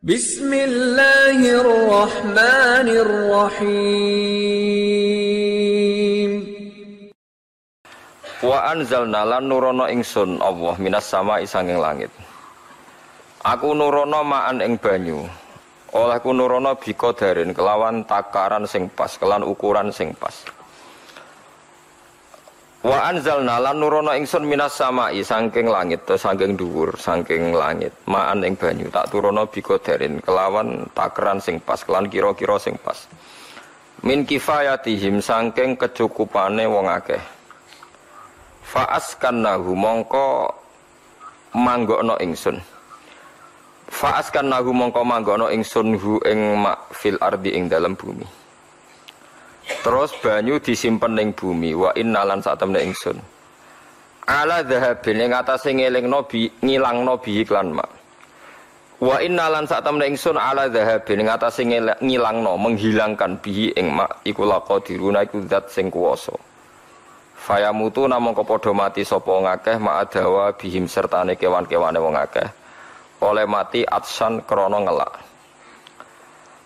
Bismillahirrahmanirrahim. Wa anzalna lan nurono ingsun Allah minas sama isanging langit. Aku nurono ma'an ing banyu. Olehku nurono biko darin kelawan takaran sing pas, kelan ukuran sing pas. Wa anzalna lan nurono ingsun minas samai saking langit to saking dhuwur saking langit ma'an ing banyu tak turono biko darin kelawan takaran sing pas kelan kira-kira sing pas. Min kifayatihim saking kecukupane wong akeh. Fa'askannahu mongko manggokno ingsun. Fa'askannahu mongko manggokno ingsun hu ing mak fil ardi ing dalam bumi. Terus banyu disimpen ning bumi wa innalan sak temne ingsun. Ala dhahabin ing atase ngelingno bi ngilangno bi iklan mak. Wa innalan sak temne ingsun ala dhahabin ing atase ngilangno menghilangkan bihi ing mak iku laqadiruna iku zat sing kuwasa. Faya mutu namung kepodo mati sapa ngakeh ma'adawa bihim sertane kewan-kewane wong akeh. Oleh mati atsan krana ngelak.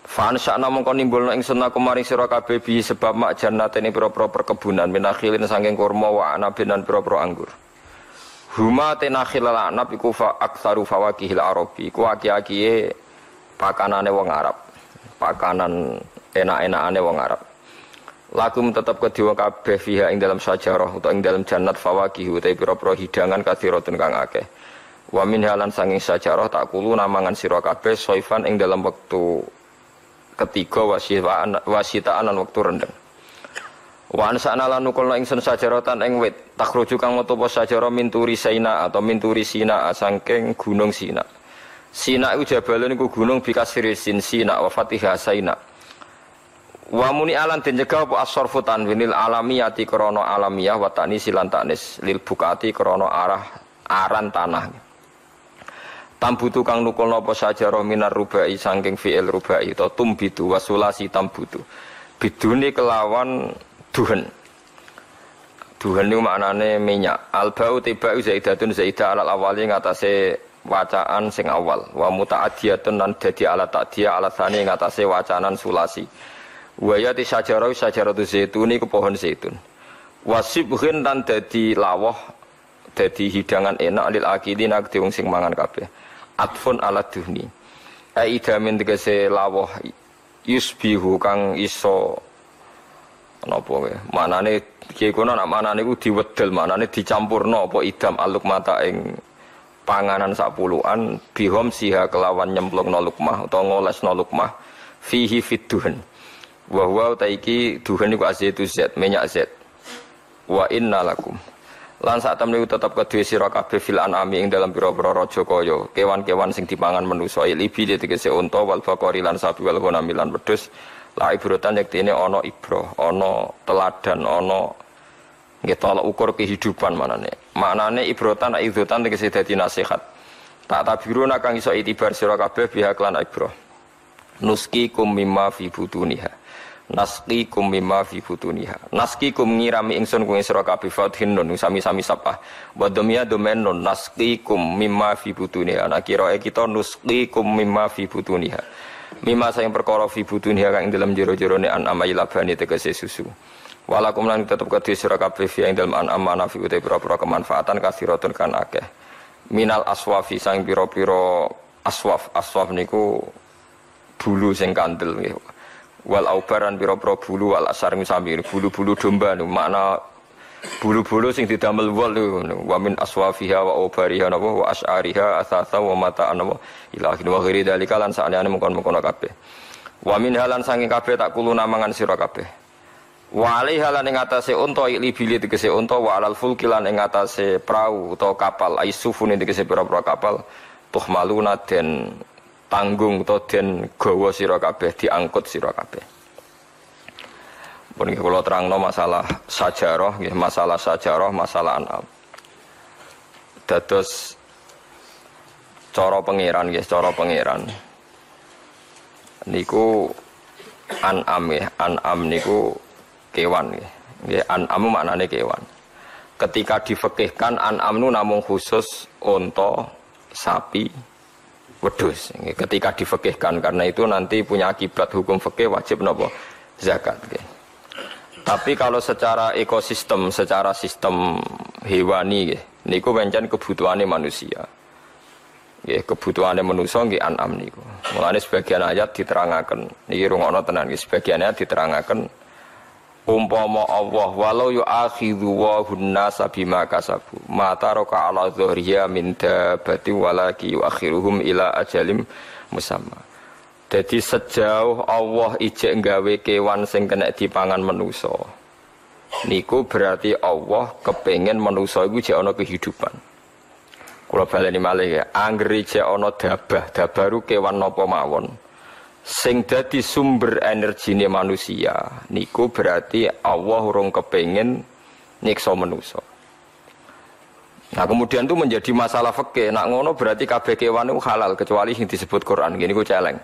Fan sakna mongko nimbulna ingsun aku maring sira kabeh bi sebab mak jannatene pira-pira perkebunan minakhilin saking kurma wa anabin lan pira-pira anggur. Huma tenakhil anab iku fa aktsaru fawakihil arabi. Iku aki-akiye pakanane wong Arab. Pakanan enak-enakane wong Arab. Lakum tetap kedua kabeh fiha ing dalam sajarah atau ing dalam jannat fawakih utai pira-pira hidangan kathiratun kang akeh. Wa min halan sanging sajarah tak kulu namangan sira kabeh soifan ing dalam waktu ketiga wasitaan wasitaan lan waktu rendeng. Wa ansana lan nukulna ingsun sajaratan ing wit takhruju kang metu apa sajarah min turi Sina atau min turi Sina sangking gunung Sina. Sina iku jabalun iku gunung bikasiri sin Sina wa fatihah Sina. Wa muni alan den nyegah apa as-sarfu tanwinil alamiyati krana alamiyah wa tani silan tanis lil bukati krana arah aran tanah. Tambutu kang nukul napa sajarah minar rubai saking fi'il rubai to tumbitu wasulasi tambutu. Bidune kelawan duhen. Duhen itu maknane minyak. Albau tiba zaidatun zaidah alal awali ngatasé wacaan sing awal. Wa muta'adiyatun lan dadi alat ta'diyah alat sani ngatasé wacanan sulasi. Waya ti sajarah sajarah tu zaitun iku pohon zaitun. Wasibhin dan dadi lawah dadi hidangan enak lil akidin wong sing mangan kabeh. Atfun ala duhni. Aida min tegese lawah yusbihu kang iso napa wae. Manane kiye kono nak manane iku diwedel, manane dicampurno apa idam aluk mata ing panganan sapuluhan bihom siha kelawan nyemplungno lukmah utawa ngolesno lukmah fihi fidduhen wa huwa taiki duhen iku azaitu zat minyak zat wa inna lakum lan sak temne tetep kedue sira kabeh fil anami ing dalam pira-pira raja kaya. Kewan-kewan sing dipangan manusa libi tegese unta wal bakori lan sapi wal ghanam lan wedhus. La ibrotan yektene ana ibro ana teladan ana nggih tolak ukur kehidupan manane. Maknane ibrotan idzotan tegese dadi nasihat. Tak tabiruna kang iso itibar sira kabeh pihak lan ibro. Nuski kum mimma fi butuniha naski kum mimma fi butuniha naski kum ngirami ingsun kuwi sira kabeh fathin nun sami-sami sapa wa domia domen nun naski kum mimma fi butuniha nah kira kita nuski kum mimma fi butuniha mimma sayang perkara fi butuniha kang dalam jero-jerone an amai labani tegese susu. Walakum lan tetep kedhe sira kabeh fi ing dalem an amana fi uta pira-pira kemanfaatan kasiratun kan akeh. Minal aswafi sang pira-pira aswaf. Aswaf niku bulu sing kandel nggih wal aubaran pira-pira bulu wal asar sami bulu-bulu domba nu makna bulu-bulu sing didamel wol wa min aswafiha wa aubariha napa wa asyariha asasa wa mata napa ilahi wa ghairi dalika lan sakjane mengkon-mengkon halan sange kabeh tak kulo namangan sira kabeh. Wa alaiha lan ing atase unta ili bili tegese unta wa alal fulki lan ing atase prau utawa kapal aisufun tegese pira-pira kapal tuhmaluna den tanggung to den gawa sira kabeh diangkut sira kabeh. Pun kula terangno masalah sajarah nggih, masalah sajarah, masalah anam. Dados cara pangeran nggih, cara pangeran. Niku an'am nggih, an'am niku kewan nggih. Nggih, an'am maknane kewan. Ketika difekihkan an'am nu namung khusus unta, sapi, wedus ketika difekihkan karena itu nanti punya akibat hukum fikih wajib nopo zakat. Tapi kalau secara ekosistem, secara sistem hewani niku pancen kebutuhannya manusia. Nggih, kebutuhannya manusia nggih an'am niku. Mulane sebagian ayat diterangaken, niki rungono tenan sebagian ayat diterangaken umpama Allah walau yu'akhidhu wa hunnasa bima kasabu. Ma taraka ala dhuhriya min dabati walaki yu'akhiruhum ila ajalim musamma. Jadi sejauh Allah ijek nggawe kewan sing kena dipangan manusa niku berarti Allah kepengen manusa iku jek ana kehidupan. Kula baleni malih ya anggere jek ana dabah dabaru kewan napa mawon sing dadi sumber energine manusia niku berarti Allah urung kepengen nyiksa manusia. Nah kemudian itu menjadi masalah fikih. Nak ngono berarti kabeh kewan itu halal kecuali yang disebut Quran. Gini ku celeng.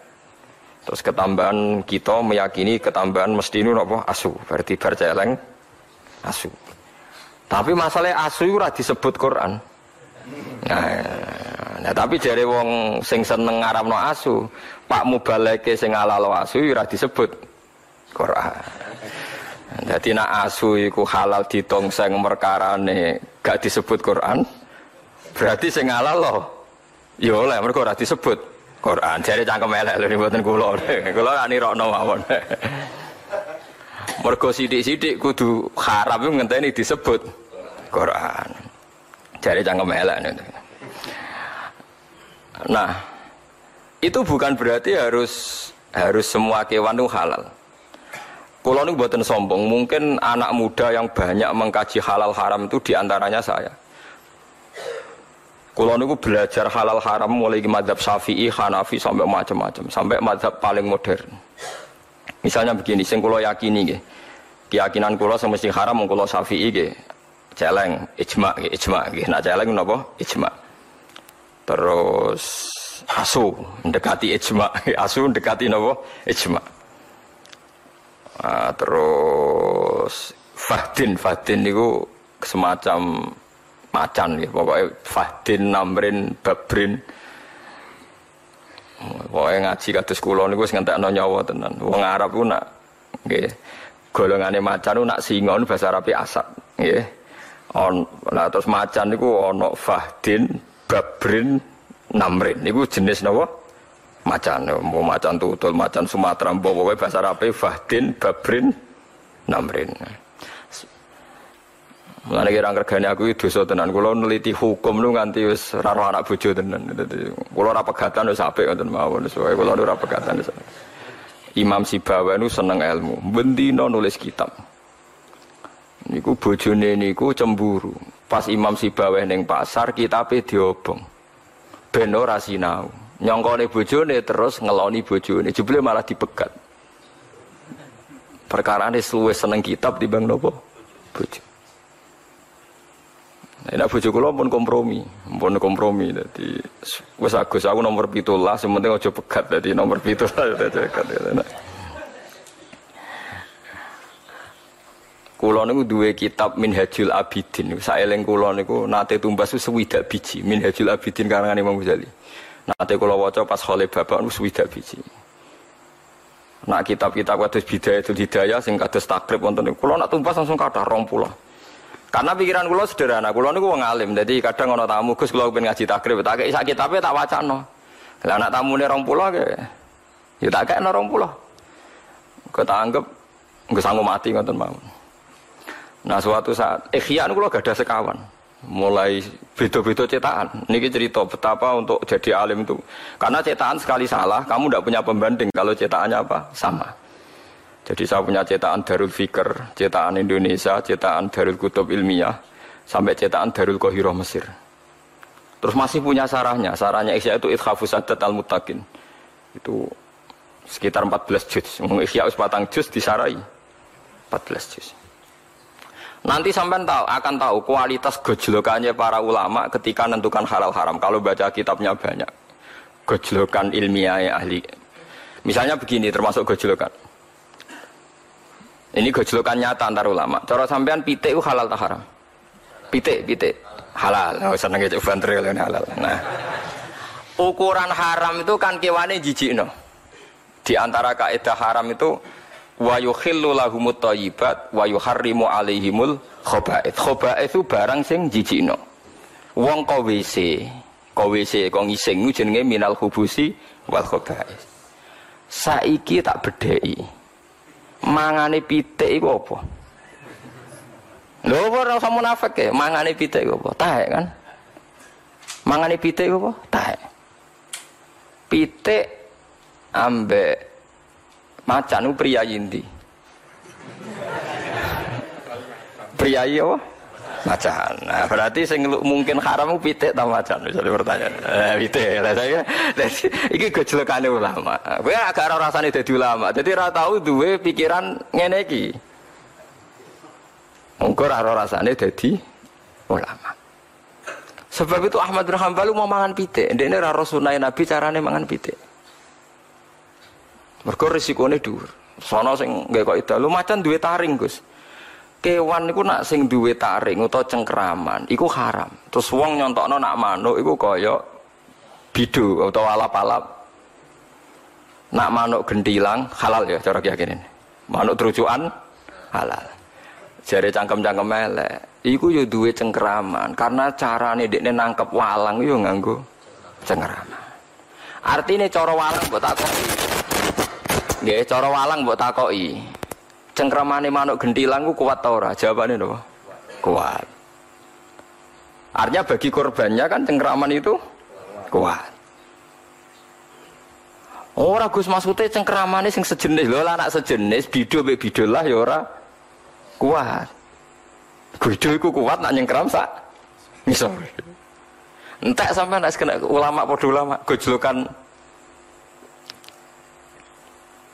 Terus ketambahan kita meyakini ketambahan mesti ini apa? Asu. Berarti bar celeng asu. Tapi masalahnya asu itu disebut Quran. Nah, nah tapi dari wong sing seneng ngaramno asu, Pak Mubaleke sing alal asu ora disebut Quran. Jadi nak asu iku halal ditongseng merkarane gak disebut Quran. Berarti sing halal loh. Ya oleh mergo ora disebut Quran. Jare cangkem elek lho mboten kula. Kula ra nirokno mawon. Mergo sithik-sithik kudu haram ngenteni disebut Quran. Jare cangkem elek. Nah, itu bukan berarti harus harus semua kewan itu halal. Kalau ini buatan sombong, mungkin anak muda yang banyak mengkaji halal haram itu di antaranya saya. Kalau ini belajar halal haram mulai madhab syafi'i, hanafi sampai macam-macam, sampai madhab paling modern. Misalnya begini, sing kulo yakini gitu. Keyakinan kulo semesti haram kulo syafi'i gitu. Celeng, ijma, ijma, gitu. Nah celeng napa? Ijma. Terus asu mendekati ijma. Asu mendekati nopo? Ijma. Nah, terus fahdin. Fahdin itu semacam macan ya. Pokoknya fahdin namrin babrin. Pokoknya ngaji kados kula niku wis ngentekno nyawa tenan. Wong Arab ku nak nggih golongane macan ku nak singa bahasa Arab asap nggih. On nah terus macan niku ana fahdin babrin namrin niku jenis napa macan mau macan tutul macan Sumatera mbok bahasa Arab fahdin babrin namrin Mulane kira regane aku itu dosa tenan. Kula neliti hukum lu nganti wis ora anak bojo tenan. Kula ora pegatan wis apik ngoten mawon. Soale kula ora pegatan. Imam Sibawa nu seneng ilmu. Bendina nulis kitab. Niku bojone niku cemburu. Pas Imam Sibawa ning pasar kitabe diobong ben ora sinau. Nyongkone bojone terus ngeloni bojone, jebule malah dipegat. Ini seluwe seneng kitab bang nopo bojo. Nah, bojo kula pun kompromi, pun kompromi. Jadi wes agus aku nomor pitulah, sementing aja pegat. Jadi nomor pitulah dekat. Kulo niku duwe kitab Minhajul Abidin. Saeling kulo niku nate tumbas sewidak biji Minhajul Abidin karangan Imam Ghazali. Nate kulo waca pas khole bapak niku sewidak biji. Nak kitab-kitab kados Bidayatul Hidayah sing kados takrib wonten niku kulo nak tumbas langsung kathah 20. Karena pikiran kulo sederhana, kulo niku wong alim. Kadang ana tamu Gus kulo pengen ngaji takrib, tak kei sak kitabe tak wacano. Lah anak tamune 20 ke ya tak kekno 20. Kok tak anggap nggak sanggup mati ngoten mawon. Nah suatu saat ikhya itu gak ada sekawan mulai beda-beda cetakan. Niki cerita betapa untuk jadi alim itu. Karena cetakan sekali salah, kamu tidak punya pembanding kalau cetakannya apa sama. Jadi saya punya cetakan Darul Fikr, cetakan Indonesia, cetakan Darul Kutub Ilmiah, sampai cetakan Darul Kohiro Mesir. Terus masih punya sarahnya, sarahnya Ikhya itu Idkhafus Adat Al Mutakin. Itu sekitar 14 juz. Ikhya patang juz disarai 14 juz. Nanti sampai tahu akan tahu kualitas gejolokannya para ulama ketika menentukan halal haram. Kalau baca kitabnya banyak, gejolokan ilmiah ahli. Misalnya begini, termasuk gejolokan. Ini gejolokan nyata antar ulama. Cara sampean pitik halal tak haram? Pitik, pitik halal. Oh, seneng itu bantril halal. Nah, ukuran haram itu kan kewane jijikno. Di antara kaidah haram itu wa yukhillu lahumut thayyibat wa yuharrimu alaihimul khaba'ith. Khaba'ith itu barang sing jijikno. Wong kok WC, kok WC kok ngising jenenge minal khubusi wal khaba'ith. Saiki tak bedheki. Mangane pitik iku apa? Lho ora usah munafik ya, mangane pitik iku apa? Taek kan? Mangane pitik iku apa? Taek. Pitik ambek macan pria yindi. Priayi apa? Macan. Nah, berarti sing mungkin haram ku pitik ta macan misalnya pertanyaan. Eh, pitik. Lah saya dadi iki ulama. Kowe agak ora rasane dadi ulama. Dadi ora tau duwe pikiran ngene iki. Engko ora rasane dadi ulama. Sebab itu Ahmad bin Hanbal mau mangan pitik. Ndekne ora ro sunah Nabi carane mangan pitik. Mergo risikone dhuwur. Sono sing nggae kok ida, lu macan duwe taring, Gus. Kewan iku nak sing duwe taring utawa cengkraman iku haram. Terus wong nyontokno nak manuk iku kaya bidu utawa alap-alap. Nak manuk gentilang halal ya cara keyakinan. Manuk terucukan halal. Jare cangkem-cangkem elek. Iku yo duwe cengkraman karena carane dekne nangkep walang yo nganggo cengkraman. Artinya cara walang mbok takoki. Nggih, cara walang mbok takoki. Cengkramane manuk gentilang ku kuat ta ora? Jawabane napa? Kuat. Artinya bagi korbannya kan cengkraman itu kuat. Ora Gus maksudnya cengkramane sing sejenis lho anak sejenis bido mbek bido lah ya ora kuat. Bido iku kuat nak nyengkram sak ngisor. Entek nak kena ulama padha ulama gojlokan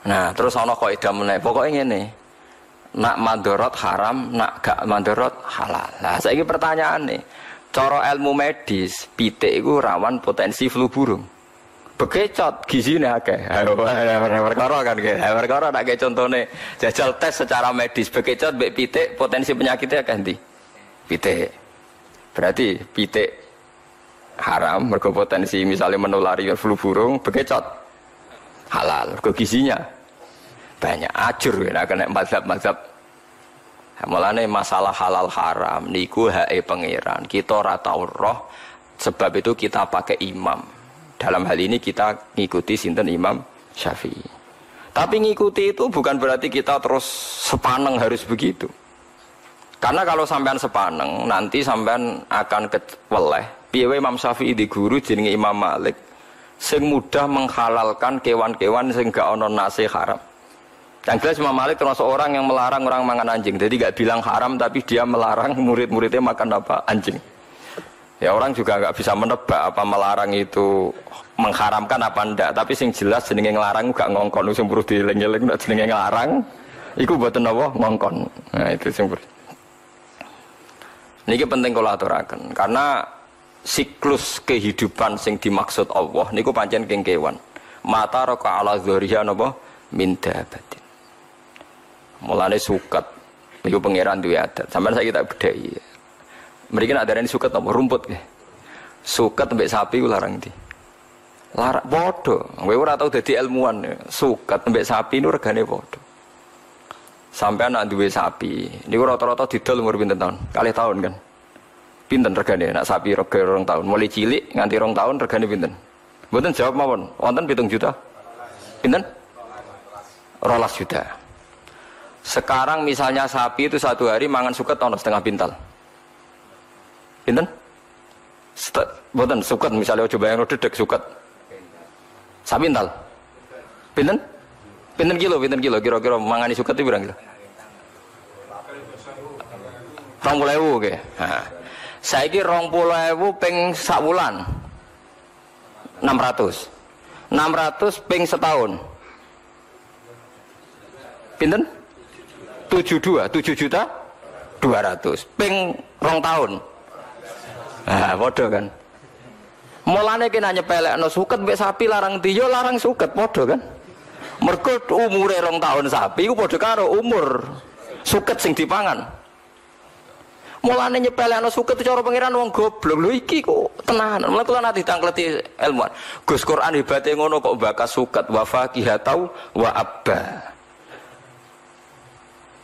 Nah, terus ana kaidah meneh. Pokoke ngene. Nak mandorot haram, nak gak mandorot halal. Nah, saiki pertanyaan nih. Cara ilmu medis, pitik itu rawan potensi flu burung. Bekecot gizine akeh. Perkara kan ge. Perkara nak kayak contone jajal tes secara medis bekecot mbek pitik potensi penyakitnya akeh ndi? Pitik. Berarti pitik haram mergo potensi misalnya menulari flu burung bekecot halal mergo gizinya banyak ajur ya kena mazhab-mazhab Mulane masalah halal haram niku hae pangeran. Kita ora roh sebab itu kita pakai imam. Dalam hal ini kita ngikuti sinten Imam Syafi'i. Tapi ngikuti itu bukan berarti kita terus sepaneng harus begitu. Karena kalau sampean sepaneng nanti sampean akan keweleh. Piye wae Imam Syafi'i di guru jenenge Imam Malik sing mudah menghalalkan kewan-kewan sing gak ono nase haram. Yang jelas Imam Malik termasuk orang yang melarang orang makan anjing. Jadi gak bilang haram tapi dia melarang murid-muridnya makan apa? Anjing. Ya orang juga nggak bisa menebak apa melarang itu mengharamkan apa ndak. Tapi sing jelas jenenge ngelarang gak ngongkon sing perlu dieling-eling nek jenenge ngelarang iku mboten apa ngongkon. Nah itu sing. Niki penting kalau aturaken karena siklus kehidupan sing dimaksud Allah niku pancen keng kewan. Mata roka ala dzuriya napa min dabatin. Mulane suket niku pangeran duwe adat. Sampeyan saiki tak bedheki. Mriki nak darani suket apa rumput nggih. Suket mbek sapi ku larang di. Larang padha. Kowe ora tau dadi ilmuwan. Suket mbek sapi niku regane padha. Sampai anak duwe sapi, niku rata-rata didol umur pinten tahun? Kali tahun kan. Pinten regane nak sapi rega rong tahun. Mulai cilik nganti rong tahun regane pinten? Mboten jawab mawon. Wonten pitung juta. Pinten? Rolas juta. Sekarang misalnya sapi itu satu hari mangan suket ono setengah pintal. Pinten? Mboten suket misalnya coba yang dedek suket. Sak pintal. Pinten? Pinten kilo, pinten kilo, kira-kira mangani suket itu berapa kilo? Rong puluh ewu, oke. Nah, saya puluh ewu peng sak bulan. 600. 600 peng setahun. Pinten? 72, 7 juta 200. Peng rong tahun. Nah, bodoh kan. Mulane kena nyepelekno suket mbek sapi larang tiyo larang suket padha kan. Mergo umure rong tahun sapi iku padha karo umur suket sing dipangan. Mulane nyepelekno suket cara pangeran wong goblok. Lho iki kok tenanan. Mulane kula nanti tangkleti ilmuwan. Gus Quran hebate ngono kok bakas suket wa faqihatau wa abba.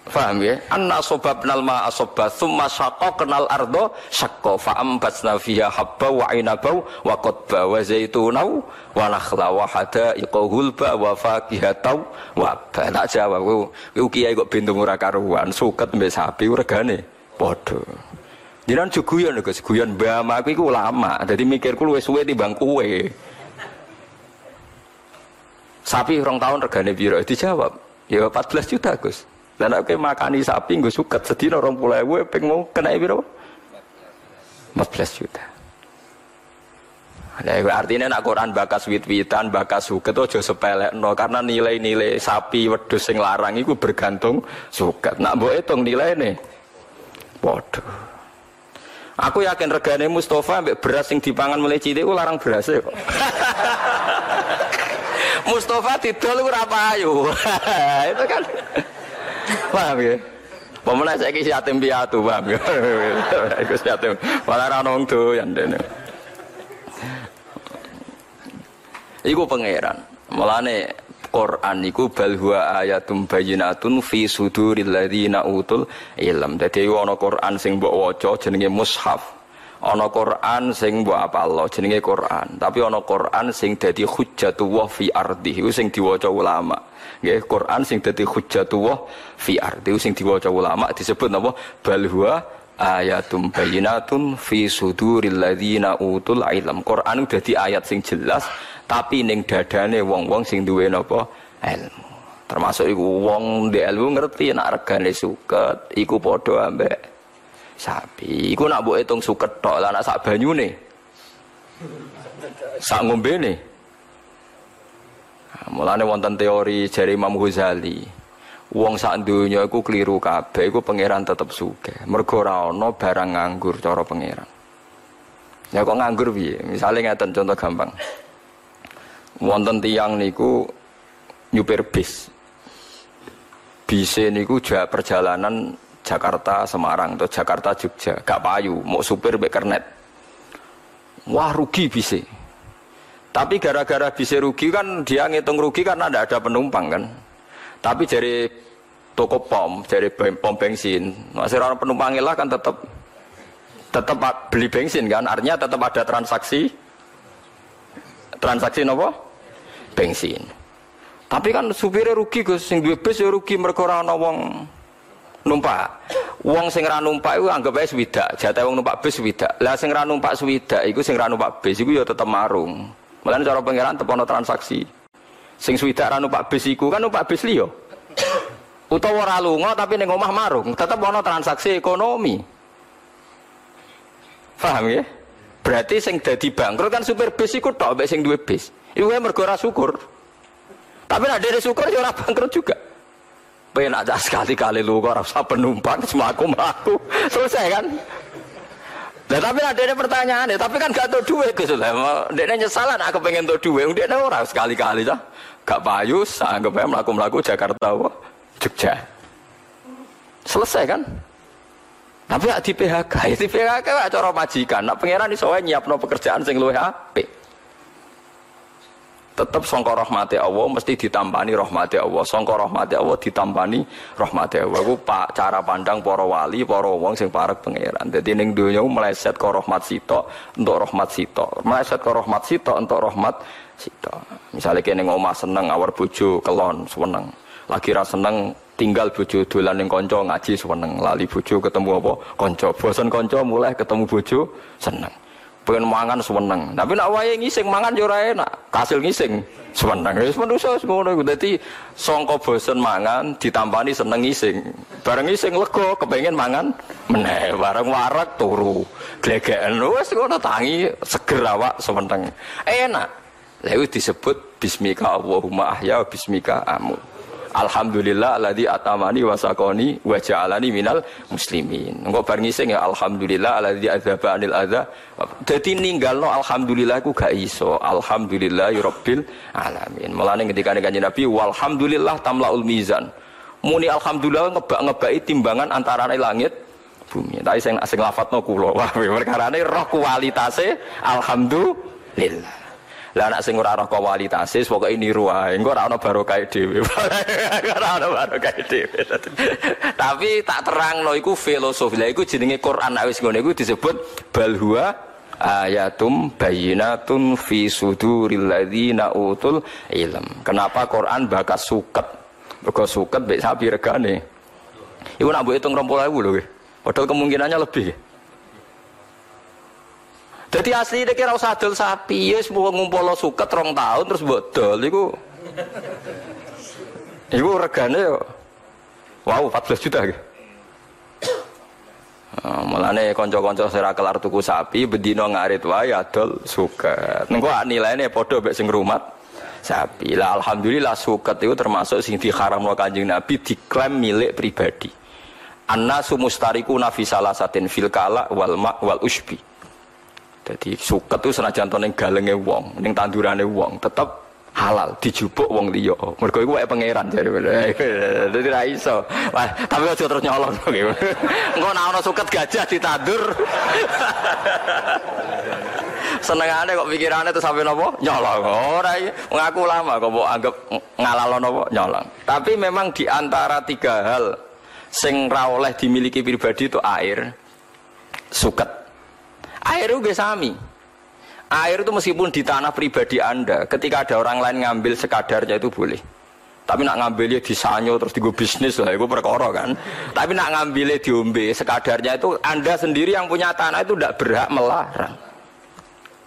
Faham ya? Anna sobabnal ma asobba thumma kenal ardo syaqqa fa ambatna fiha habba wa inabau wa qadba wa zaitunau wa nakhla wa hadaiqa hulba wa faqihatau wa abba. Tak jawab kiai kok bintung ora karuan suket mbek sapi regane padha. Jinan juguyon Gus, guyon mbah aku iku ulama. Dadi mikirku luwih suwe timbang kowe. Sapi rong tahun regane piro? Dijawab, ya 14 juta Gus. Dan aku makani sapi gue suket pulau gue peng mau kena berapa? 14 juta. Nah, artinya nak Quran bakas wit-witan, bakas suket ojo sepelek no karena nilai-nilai sapi wedhus sing larang itu bergantung suket. Nak mbok hitung nilai nih. Bodoh. Aku yakin regane Mustafa ambek beras sing dipangan mulai cilik larang beras kok. Mustafa didol ora payu. Itu kan Paham ya? Pemenang saya kisi yatim piatu, paham ya? Iku yatim, malah ra nong doyan dene. Iku pangeran. Mulane Quran iku bal huwa ayatum bayyinatun fi suduril ladzina utul ilm. Dadi ana Quran sing mbok waca jenenge mushaf. Ana Quran sing mbok apal jenenge Quran. Tapi ana Quran sing dadi hujjatullah fi ardi. Iku sing diwaca ulama. Nggih, Quran sing dadi hujjatullah fi ardi sing diwaca ulama disebut napa? Bal huwa ayatum bayyinatun fi suduril ladzina utul ilm. Quran dadi ayat sing jelas tapi ning dadane wong-wong sing duwe napa? ilmu. Termasuk iku wong di ilmu ngerti nek regane suket iku padha ambek sapi. Iku nak mbok hitung suket tok lah nak sak banyune. Sak ngombene. Mulane wonten teori jari Imam Ghazali. Wong sak donya iku keliru kabeh iku pangeran tetep sugih. Mergo ora ana barang nganggur cara pangeran. Ya kok nganggur piye? Misale ngeten contoh gampang. Wonten tiang niku nyupir bis. Bise niku jauh perjalanan Jakarta Semarang atau Jakarta Jogja, gak payu, mau supir be kernet. Wah rugi bise. Tapi gara-gara bisa rugi kan dia ngitung rugi karena tidak ada penumpang kan. Tapi dari toko pom, dari pom bensin, masih orang penumpang lah kan tetap tetap beli bensin kan. Artinya tetap ada transaksi transaksi nopo bensin. Tapi kan supirnya rugi Gus, sing duwe bis ya rugi mergo ora ana wong numpak. Wong sing ra numpak iku anggap ae swidak, jatah wong numpak bis swidak. Lah sing ra numpak swidak iku sing ra numpak bis iku ya tetep marung. Mulane cara pangeran tepono transaksi. Sing swidak ra numpak bis iku kan numpak bis liya. Utawa ora lunga tapi ning omah marung, tetep ana transaksi ekonomi. Paham ya? Berarti sing dadi bangkrut kan supir bis iku tok mek sing duwe bis. Iku mergo ora syukur. Tapi nek dhewe syukur ya ora bangkrut juga. Penak sekali-kali lu kok ora usah penumpang semaku mlaku. Selesai kan? Nah, tapi ada ini pertanyaan ya, tapi kan gak tahu duit gitu lah. Dia nyesalan aku pengen tahu duit, dia orang sekali-kali dah. Gak payu, anggap aja melaku-melaku Jakarta, wah, Jogja. Selesai kan? Tapi di PHK, ya di PHK cara majikan. Nak pangeran iso nyiapno pekerjaan sing apik tetap songko rahmati Allah mesti ditampani rahmati Allah. Songko rahmati Allah ditampani rahmati Allah. Itu pak cara pandang para wali para wong sing parek pangeran. Jadi ning dunia meleset ke rahmat sito untuk rahmat sito meleset ke rahmat sito untuk rahmat sito misalnya kene ngomah seneng awar bojo kelon seneng. Lagi rasa seneng tinggal bojo dolan ning kanca ngaji seneng. Lali bojo ketemu apa? Kanca. Bosan kanca mulai ketemu bojo seneng pengen mangan sewenang tapi nak wae ngising mangan yo enak. Kasil ngising sewenang wis manusa ngono iku. Dadi sangka bosen mangan ditampani seneng ngising. Bareng ngising lega kepengen mangan meneh. Bareng warak turu. Glegeken wis ngono tangi seger awak sewenang enak. Lha disebut bismika Allahumma ahya bismika amut Alhamdulillah alladzi atamani wasakoni wa ja'alani minal muslimin. Engko bar ngising ya alhamdulillah alladzi adzaba anil adza. Dadi ninggalno alhamdulillah ku gak iso. Alhamdulillah rabbil alamin. Mulane ketika kanjeng Nabi walhamdulillah tamlaul mizan. Muni alhamdulillah ngebak-ngebaki timbangan antara langit bumi. Tapi sing sing lafadzno kula. Wah, perkarane roh kualitase alhamdulillah. Lah anak sing ora roh kualitase pokoke niru wae. Engko ora ana barokah dhewe. Ora ana barokah dhewe. Tapi tak terangno iku filosofi. Lah iku jenenge Quran nek wis ngene iku disebut bal huwa ayatum bayinatun fi suduril ladzina utul ilm. Kenapa Quran bakas suket? Mergo suket mek sapi regane. Iku nak mbok hitung 20.000 lho. Padahal kemungkinannya lebih. Jadi asli ini kira usah dol sapi, ya semua ngumpul suket rong tahun terus buat dol, itu, itu regane yo, wow 14 juta. Nah, mulane konco-konco sira kelar tuku sapi bedino ngarit wae adol suket. Nengko nilainya padha mek sing rumat sapi. Lah alhamdulillah suket itu termasuk sing diharamno Kanjeng Nabi diklaim milik pribadi. Annasu mustariku nafi satin fil kala wal ma wal usbi. Jadi suket itu senajan to ning galenge wong, ning tandurane wong, tetep halal dijupuk wong liya. Mergo iku wae pangeran jare. Dadi ra iso. Tapi aja terus nyolong gitu. Engko nek ana suket gajah ditandur. Senengane kok pikirane tuh sampai nopo nyolong. Ora. Ngaku lama kok mbok anggap ngalalo nopo nyolong. Tapi memang di antara tiga hal sing ra oleh dimiliki pribadi itu air, suket Air itu sami. Air itu meskipun di tanah pribadi Anda, ketika ada orang lain ngambil sekadarnya itu boleh. Tapi nak ngambilnya di sanyo terus digo bisnis lah, itu perkara kan. Tapi nak ngambilnya diombe sekadarnya itu Anda sendiri yang punya tanah itu tidak berhak melarang.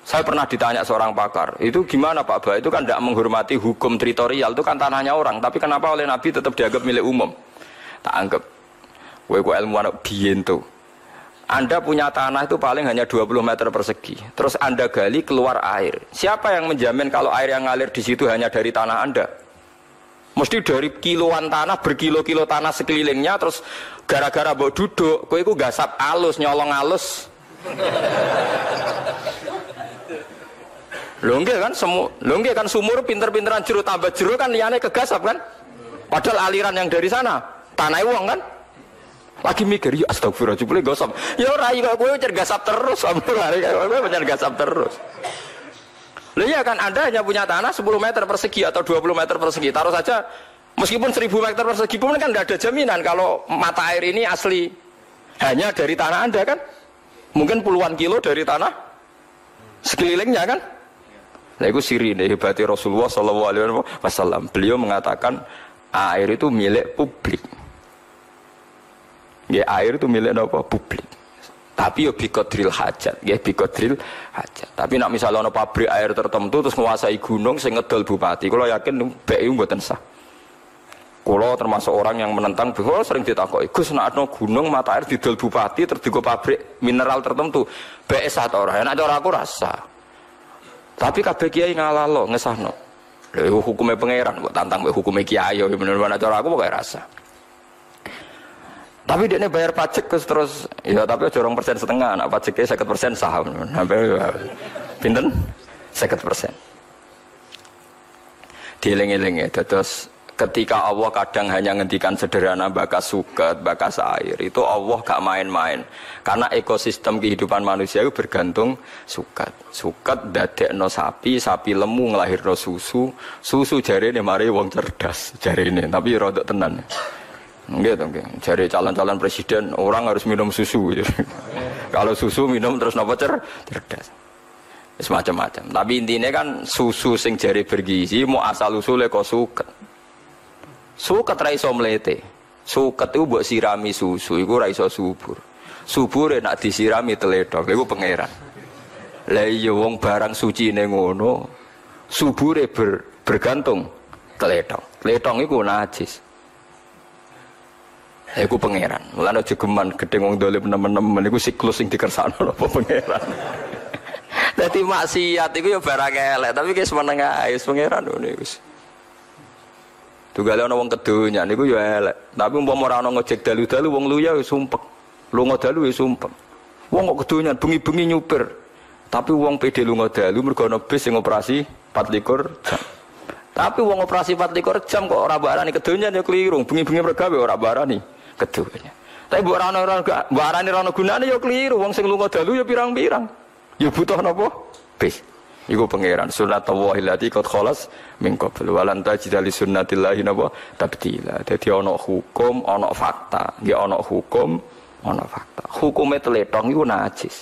Saya pernah ditanya seorang pakar, itu gimana Pak Ba? Itu kan tidak menghormati hukum teritorial, itu kan tanahnya orang. Tapi kenapa oleh Nabi tetap dianggap milik umum? Tak anggap. Gue ilmu anak biento. Anda punya tanah itu paling hanya 20 meter persegi. Terus Anda gali keluar air. Siapa yang menjamin kalau air yang ngalir di situ hanya dari tanah Anda? Mesti dari kiloan tanah, berkilo-kilo tanah sekelilingnya, terus gara-gara bawa duduk, kue itu gasap alus, nyolong alus. Longge kan semu, longge kan sumur pinter-pinteran jeruk tambah jeruk kan liane kegasap kan? Padahal aliran yang dari sana tanah uang kan? Lagi mikir, ya astagfirullah, boleh gosok. Ya rai kok gue cergasap terus, gue cergasap terus. Lah iya kan Anda hanya punya tanah 10 meter persegi atau 20 meter persegi. Taruh saja meskipun 1000 meter persegi pun kan tidak ada jaminan kalau mata air ini asli hanya dari tanah Anda kan. Mungkin puluhan kilo dari tanah sekelilingnya kan. Nah itu sirine hebatnya Rasulullah Shallallahu Alaihi Wasallam. Beliau mengatakan air itu milik publik. Ya air itu milik apa? Publik. Tapi ya drill hajat, ya drill hajat. Tapi nak misalnya ada pabrik air tertentu terus menguasai gunung sing ngedol bupati, kalau yakin BI mboten sah. Kalau termasuk orang yang menentang, bahwa sering ditakoki, Gus nak ada gunung mata air didol bupati terus pabrik mineral tertentu, BI sah atau orang, enak orang aku rasa. Tapi kabeh kiai ngalalo ngesahno. Lha hukumnya pangeran kok tantang hukumnya kiai yo bener-bener cara aku pokoknya rasa. Tapi dia ini bayar pajak terus terus, ya tapi jorong persen setengah, nak pajaknya seket persen saham, sampai pinten seket persen. Dieling-eling ya, terus ketika Allah kadang hanya ngendikan sederhana bakas suket, bakas air, itu Allah gak main-main. Karena ekosistem kehidupan manusia itu bergantung suket. Suket dadek no sapi, sapi lemu ngelahir no susu, susu jari ini mari wong cerdas jari ini, tapi rodok tenan. Enggak, enggak. Jadi calon-calon presiden orang harus minum susu. Gitu. Kalau susu minum terus nopo cer cerdas. Semacam-macam. Tapi intinya kan susu sing jari bergizi mau asal usule kok suket. Suket ra iso mlete. Suket itu buat sirami susu, iku ra iso subur. Subur nak disirami teledok, iku pangeran. Lah iya wong barang suci ning ngono, subure ber, bergantung teledok. Teledok iku najis. Iku pangeran. Mulane aja geman gedhe wong dolim nemen-nemen iku siklus sing dikersakno apa pangeran. Dadi maksiat iku ya barang elek, tapi guys meneng ae pangeran ngono iku. Tugale ana wong kedonya niku ya elek. Tapi umpama ora ana ngojek dalu-dalu wong luya wis sumpek. Lunga dalu wis sumpek. Wong kok kedonya bengi-bengi nyupir. Tapi wong PD lunga dalu mergo ana bis sing operasi 24 jam. Tapi wong operasi 24 jam kok ora barani kedonya ya keliru. Bengi-bengi mergawe ora barani keduanya. Tapi mbok ora ora mbok arani ora gunane ya keliru. Wong sing lunga dalu ya pirang-pirang. Ya butuh napa? Bis. Iku pangeran sunat Allah illati qad khalas min qabl wa lan tajid li sunnatillahi napa tabdila. Dadi ana hukum, ana fakta. Nggih ana hukum, ana fakta. Hukume teletong iku najis.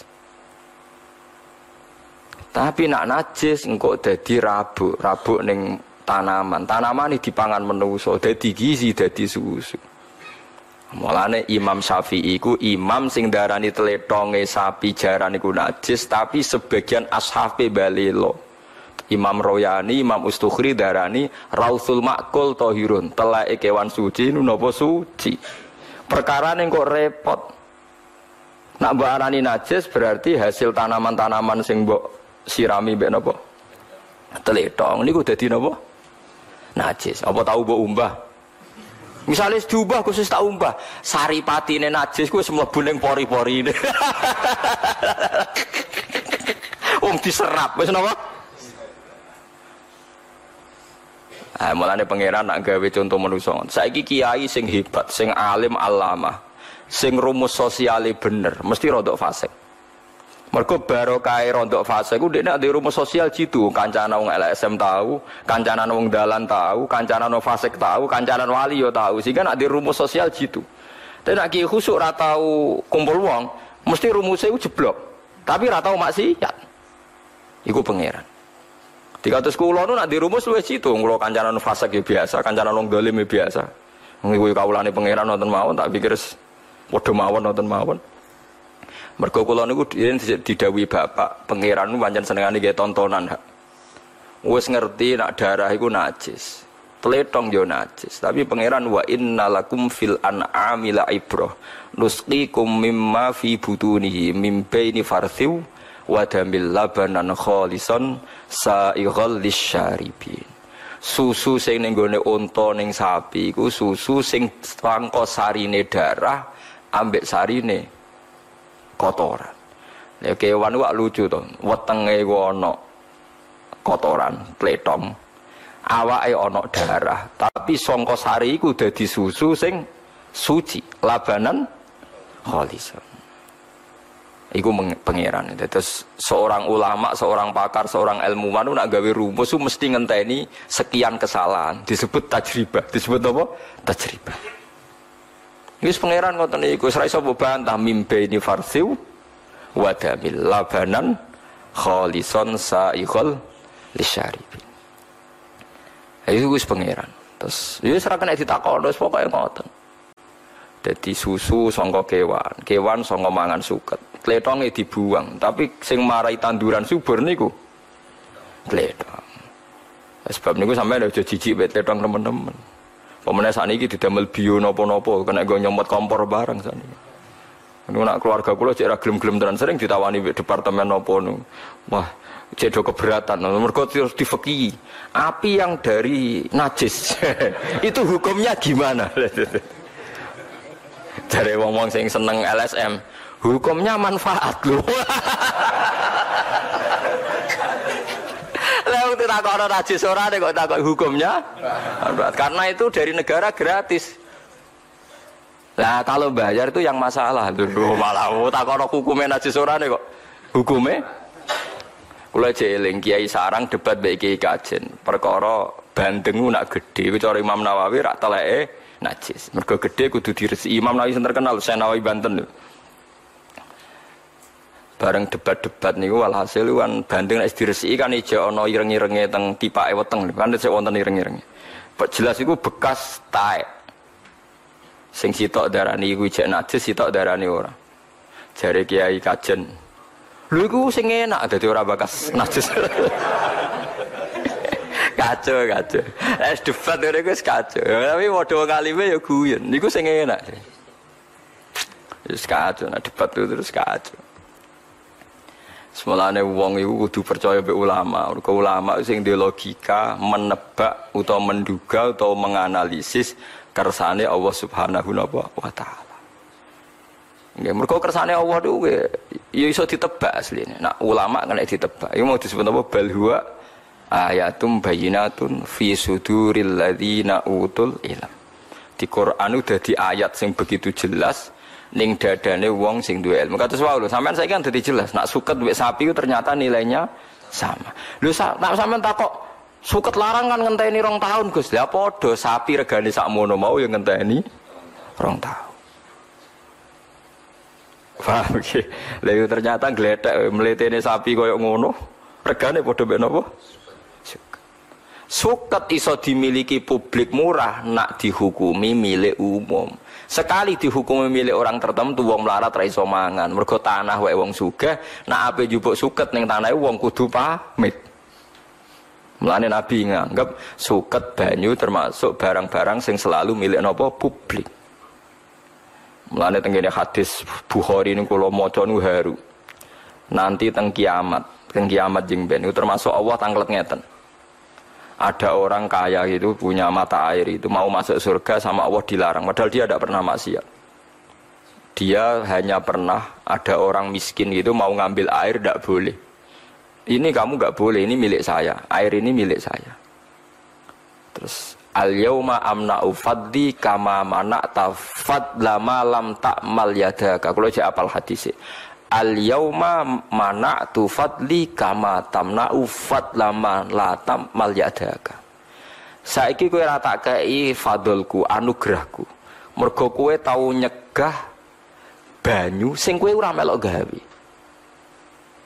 Tapi nak najis engkau dadi rabuk ning tanaman. Tanaman ini dipangan menungso, dadi gizi, dadi susu. Mulane Imam Syafi'i ku imam sing darani teletonge sapi jaran iku najis tapi sebagian ashabe balelo. Imam Royani, Imam Ustukhri darani Rausul Makul Tohirun telake kewan suci nu napa suci. Perkara ning kok repot. Nak mbok najis berarti hasil tanaman-tanaman sing mbok sirami mbek napa? Teletong niku dadi napa? Najis. Apa tahu mbok umbah? Misalnya diubah khusus tak umbah, saripati ini najis, gue semua buling pori-pori ini. Om diserap, wes napa? Ah, mulane pangeran nak gawe contoh manusa. Saiki kiai sing hebat, sing alim alama, sing rumus sosiale bener, mesti rodok fasik. Mergo barokah rondok fase ku dekne di rumah sosial jitu, kancana wong LSM tahu, kancana wong dalan tahu, kancana wong fasik tahu, kancana wali yo tahu. Sehingga nak di rumah sosial jitu. Tapi nak ki khusuk kumpul wong, mesti rumusnya ku jeblok. Tapi ora tahu maksiat. Iku pangeran. Tiga ratus kulo nu nak di rumus luwes jitu, kulo kancana wong fasik ya biasa, kancana wong dolim ya biasa. Iku kaulane pangeran nonton mawon, tak pikir padha mawon nonton mawon. Mergo kula niku didawi bapak, pangeran nu pancen senengane nggih tontonan. Wis ngerti nak darah iku najis. Tletong yo najis, tapi pangeran wa innalakum fil an'ami la ibrah. Nusqikum mimma fi butunihi mim baini farthiw wa damil labanan khalisan sa'ighal lisyaribin. Susu sing ning gone unta ning sapi iku susu sing sangka sarine darah ambek sarine kotoran. Ya kewan wak lucu to, wetenge ku ana kotoran, pletong. Awake ana darah, tapi sangka sari iku dadi susu sing suci, labanan khalisan. Iku pangeran. Terus seorang ulama, seorang pakar, seorang ilmuwan nak gawe rumus mesti ngenteni sekian kesalahan. Disebut tajribah. Disebut apa? Tajribah. Wis pangeran ngoten niku ora iso bantah mimbe ini farsiu wa damil labanan khalison saikhol lisyaribin. Itu wis pangeran. Terus ya ora kena ditakon terus pokoke ngoten. Dadi susu sangka kewan, kewan sangka mangan suket. Tletonge dibuang, tapi sing marai tanduran subur niku tletong. Sebab niku sampai ada jijik bet tletong teman-teman. Pemenang saat ini didamel bio nopo-nopo, kena gue nyomot kompor barang saat ini. Ini nak keluarga kulo cek gelem-gelem dan sering ditawani di departemen nopo nu. Wah, cek do keberatan. Mereka terus difeki. Api yang dari najis itu hukumnya gimana? Dari ngomong sing seneng LSM, hukumnya manfaat loh. Lah tak takok najis ora kok takok hukumnya. Karena itu dari negara gratis. Lah kalau bayar itu yang masalah. Duh, malah oh, takok hukumnya najis ora kok. Hukumnya Kula jeling Kiai Sarang debat baik Kiai Kajen. Perkara bandengu nak gede cara Imam Nawawi rak teleke najis. Mergo gede kudu diresi. Imam Nawawi terkenal Senawawi Banten. Bareng debat-debat niku walhasil kan banding nek diresiki kan ijo ana ireng-irenge teng tipake weteng kan sik wonten ireng-irenge. Jelas iku bekas tae. Sing sitok darani iku ijek najis sitok darani ora. Jare Kiai Kajen. Lho iku sing enak dadi ora bekas najis. kacau kacau. Es debat ngene iku kacau. Tapi padha kalime ya guyon. Niku sing enak. Wis kacau, nah debat itu terus kacau. Semulane wong iku kudu percaya be ulama. Mergo ulama sing di logika menebak utawa menduga utawa menganalisis kersane Allah Subhanahu wa taala. Nggih, mergo kersane Allah itu ya iso ditebak asline. Nak ulama kan ditebak. Iku mau disebut apa bal huwa ayatum bayinatun fi suduril ladzina utul ilm. Di Quran udah di ayat sing begitu jelas ning dadane wong sing duwe ilmu. Kados wae lho, sampean saiki kan dadi jelas, nak suket duwe sapi itu ternyata nilainya sama. Lho sa, nak sampean takok suket larang kan ngenteni rong tahun Gus. Lah padha sapi regane sakmono mau yang ngenteni rong tahun. Paham iki? Lha iku ternyata gledek mletene sapi koyo ngono. Regane padha mek napa? Suket iso dimiliki publik murah nak dihukumi milik umum. Sekali dihukumi milik orang tertentu wong melarat ra iso mangan. Mergo tanah wae wong sugih, nak ape jupuk suket ning tanahe wong kudu pamit. Mulane Nabi nganggep suket banyu termasuk barang-barang sing selalu milik napa publik. Mulane tenggene hadis Bukhari ini kula maca nu haru. Nanti teng kiamat, teng kiamat jeng ben termasuk Allah tanglet ngeten ada orang kaya itu punya mata air itu mau masuk surga sama Allah dilarang. Padahal dia tidak pernah maksiat. Dia hanya pernah ada orang miskin itu mau ngambil air tidak boleh. Ini kamu nggak boleh ini milik saya. Air ini milik saya. Terus al yauma amna'u fadli kama mana'ta fadla lam ta'mal yadaka. Kalau apal hadisnya al yauma tu fadli kama tamna'u fadlama la tamal yadaka saiki kowe ora tak kei fadlku anugerahku mergo kowe tau nyegah banyu sing kowe ora melok gawe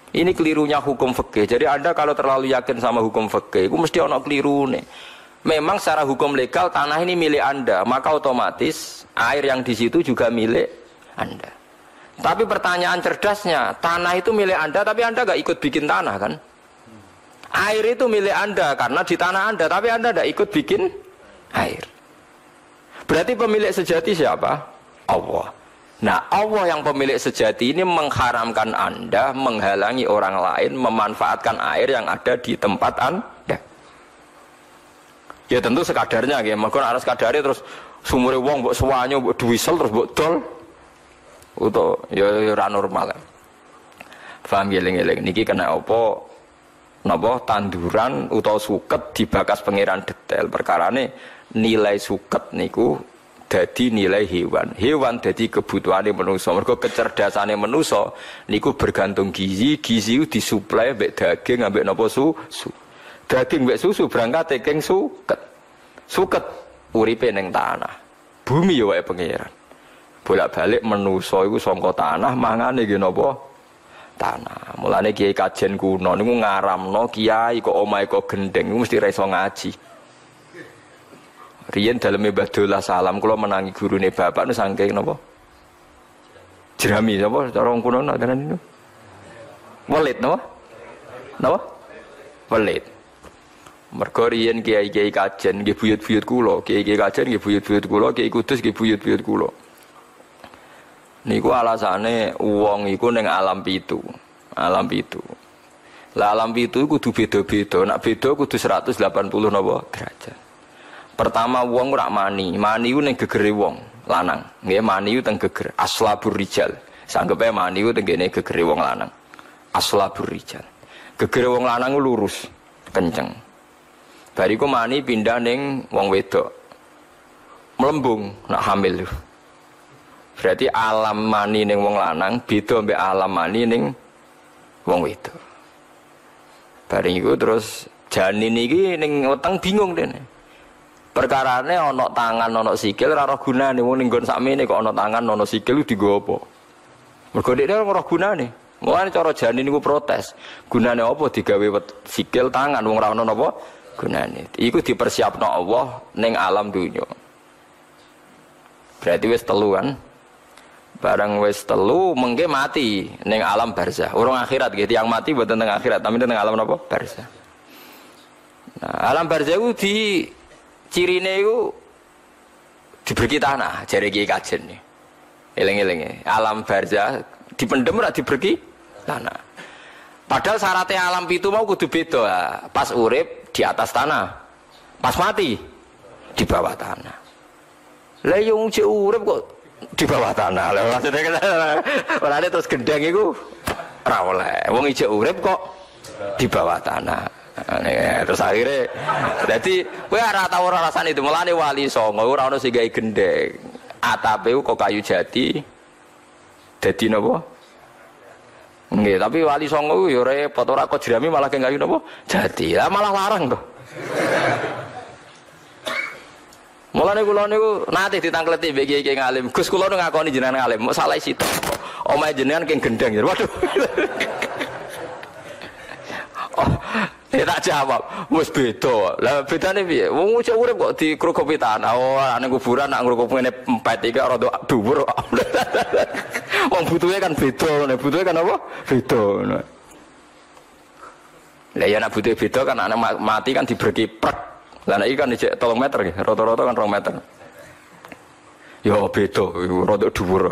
ini kelirunya hukum fikih. Jadi Anda kalau terlalu yakin sama hukum fikih, itu mesti ono keliru nih. Memang secara hukum legal tanah ini milik Anda, maka otomatis air yang di situ juga milik Anda. Tapi pertanyaan cerdasnya, tanah itu milik Anda, tapi Anda nggak ikut bikin tanah kan? Air itu milik Anda karena di tanah Anda, tapi Anda tidak ikut bikin air. Berarti pemilik sejati siapa? Allah. Nah, Allah yang pemilik sejati ini mengharamkan Anda menghalangi orang lain memanfaatkan air yang ada di tempat Anda. Ya tentu sekadarnya, ya. Mungkin harus sekadarnya terus sumur wong buat suanya buat duisel terus buat tol Uto ya ya ora normal. Paham geling-geling niki kena apa napa tanduran utawa suket dibakas pangeran detail perkarane nilai suket niku dadi nilai hewan. Hewan dadi kebutuhane manusa. Mergo kecerdasane manusa niku bergantung gizi, gizi disuplai mbek daging ambek napa susu. Daging mbek susu berangkat teking suket. Suket uripe ning tanah. Bumi ya wae pangeran bolak-balik menuso iku saka tanah mangane nggih napa tanah. Mulane kiai kajen kuno niku ngaramno kiai kok omahe kok gendeng mesti ra iso ngaji. Riyen daleme Badullah salam kula menangi gurune bapak nu saking napa? Jerami napa cara kuno nadanan niku? Welit napa? Napa? Welit. Mergo riyen kiai-kiai kajen nggih buyut-buyut kula, kiai-kiai kajen nggih buyut-buyut kula, kiai kudus nggih buyut-buyut kula. Niku alasane wong iku ning alam pitu. Alam pitu. Lah alam pitu kudu beda-beda. Nak beda kudu 180 napa derajat. Pertama wong ora mani. Mani ku ning gegere wong lanang. Nggih mani ku teng geger aslabur rijal. Sanggepe mani ku tenggene gegere wong lanang. Aslabur rijal. Gegere wong lanang lurus, kenceng. Bariku mani pindah ning wong wedok. Melembung nak hamil tuh. Berarti alam mani ning wong lanang beda mbek alam mani ning wong wedok. Bareng iku terus janin iki ning weteng bingung dene. Perkarane ana tangan ana sikil ora gunane wong ning nggon sakmene kok ana tangan ana sikil dienggo apa? Mergo dhekne ora gunane. Mulane cara janin niku protes. Gunane apa digawe sikil tangan wong ora ana napa gunane. Iku dipersiapno Allah ning alam dunya. Berarti wis telu kan? Barang wis telu mengke mati neng alam barzah. Urung akhirat gitu yang mati buat tentang akhirat, tapi tentang alam apa? Barzah. Nah, alam barzah itu di cirine itu diberi tanah, jari kiai kajen nih. Eleng-eleng Alam barzah dipendem ora diberi tanah. Padahal syaratnya alam itu mau kudu beda. Pas urip di atas tanah. Pas mati di bawah tanah. Lah yang urip kok di bawah tanah. Lah maksudnya kan terus gendeng itu ora oleh. Wong ijek urip kok di bawah tanah. Nih, terus akhirnya jadi kowe ora tau ora itu mulane wali songo ora ono sing gawe gendeng. Atape kok kayu jati dadi napa Nggih, tapi wali songo ku ya repot ora kok jerami malah kenging napa? Jadi, lah malah larang to. Mulane kula niku nate ditangkleti mbek kiai ngalim. Gus kula nu ngakoni jenengan ngalim, mau salah situ. Omahe jenengan keng gendeng ya. Waduh. oh, ya tak jawab, wis beda. Lah bedane piye? Wong cek urip kok dikrukupi tanah. Oh, ana kuburan nak ngrukup ngene empet iki rada dhuwur. Wong butuhe kan beda, ngene butuhe kan apa? Beda. Lah ya nak butuhe beda kan anak mati kan diberki prek lah iki kan cek tolong meter nggih, rata-rata kan rong meter. Ya beda, rada dhuwur.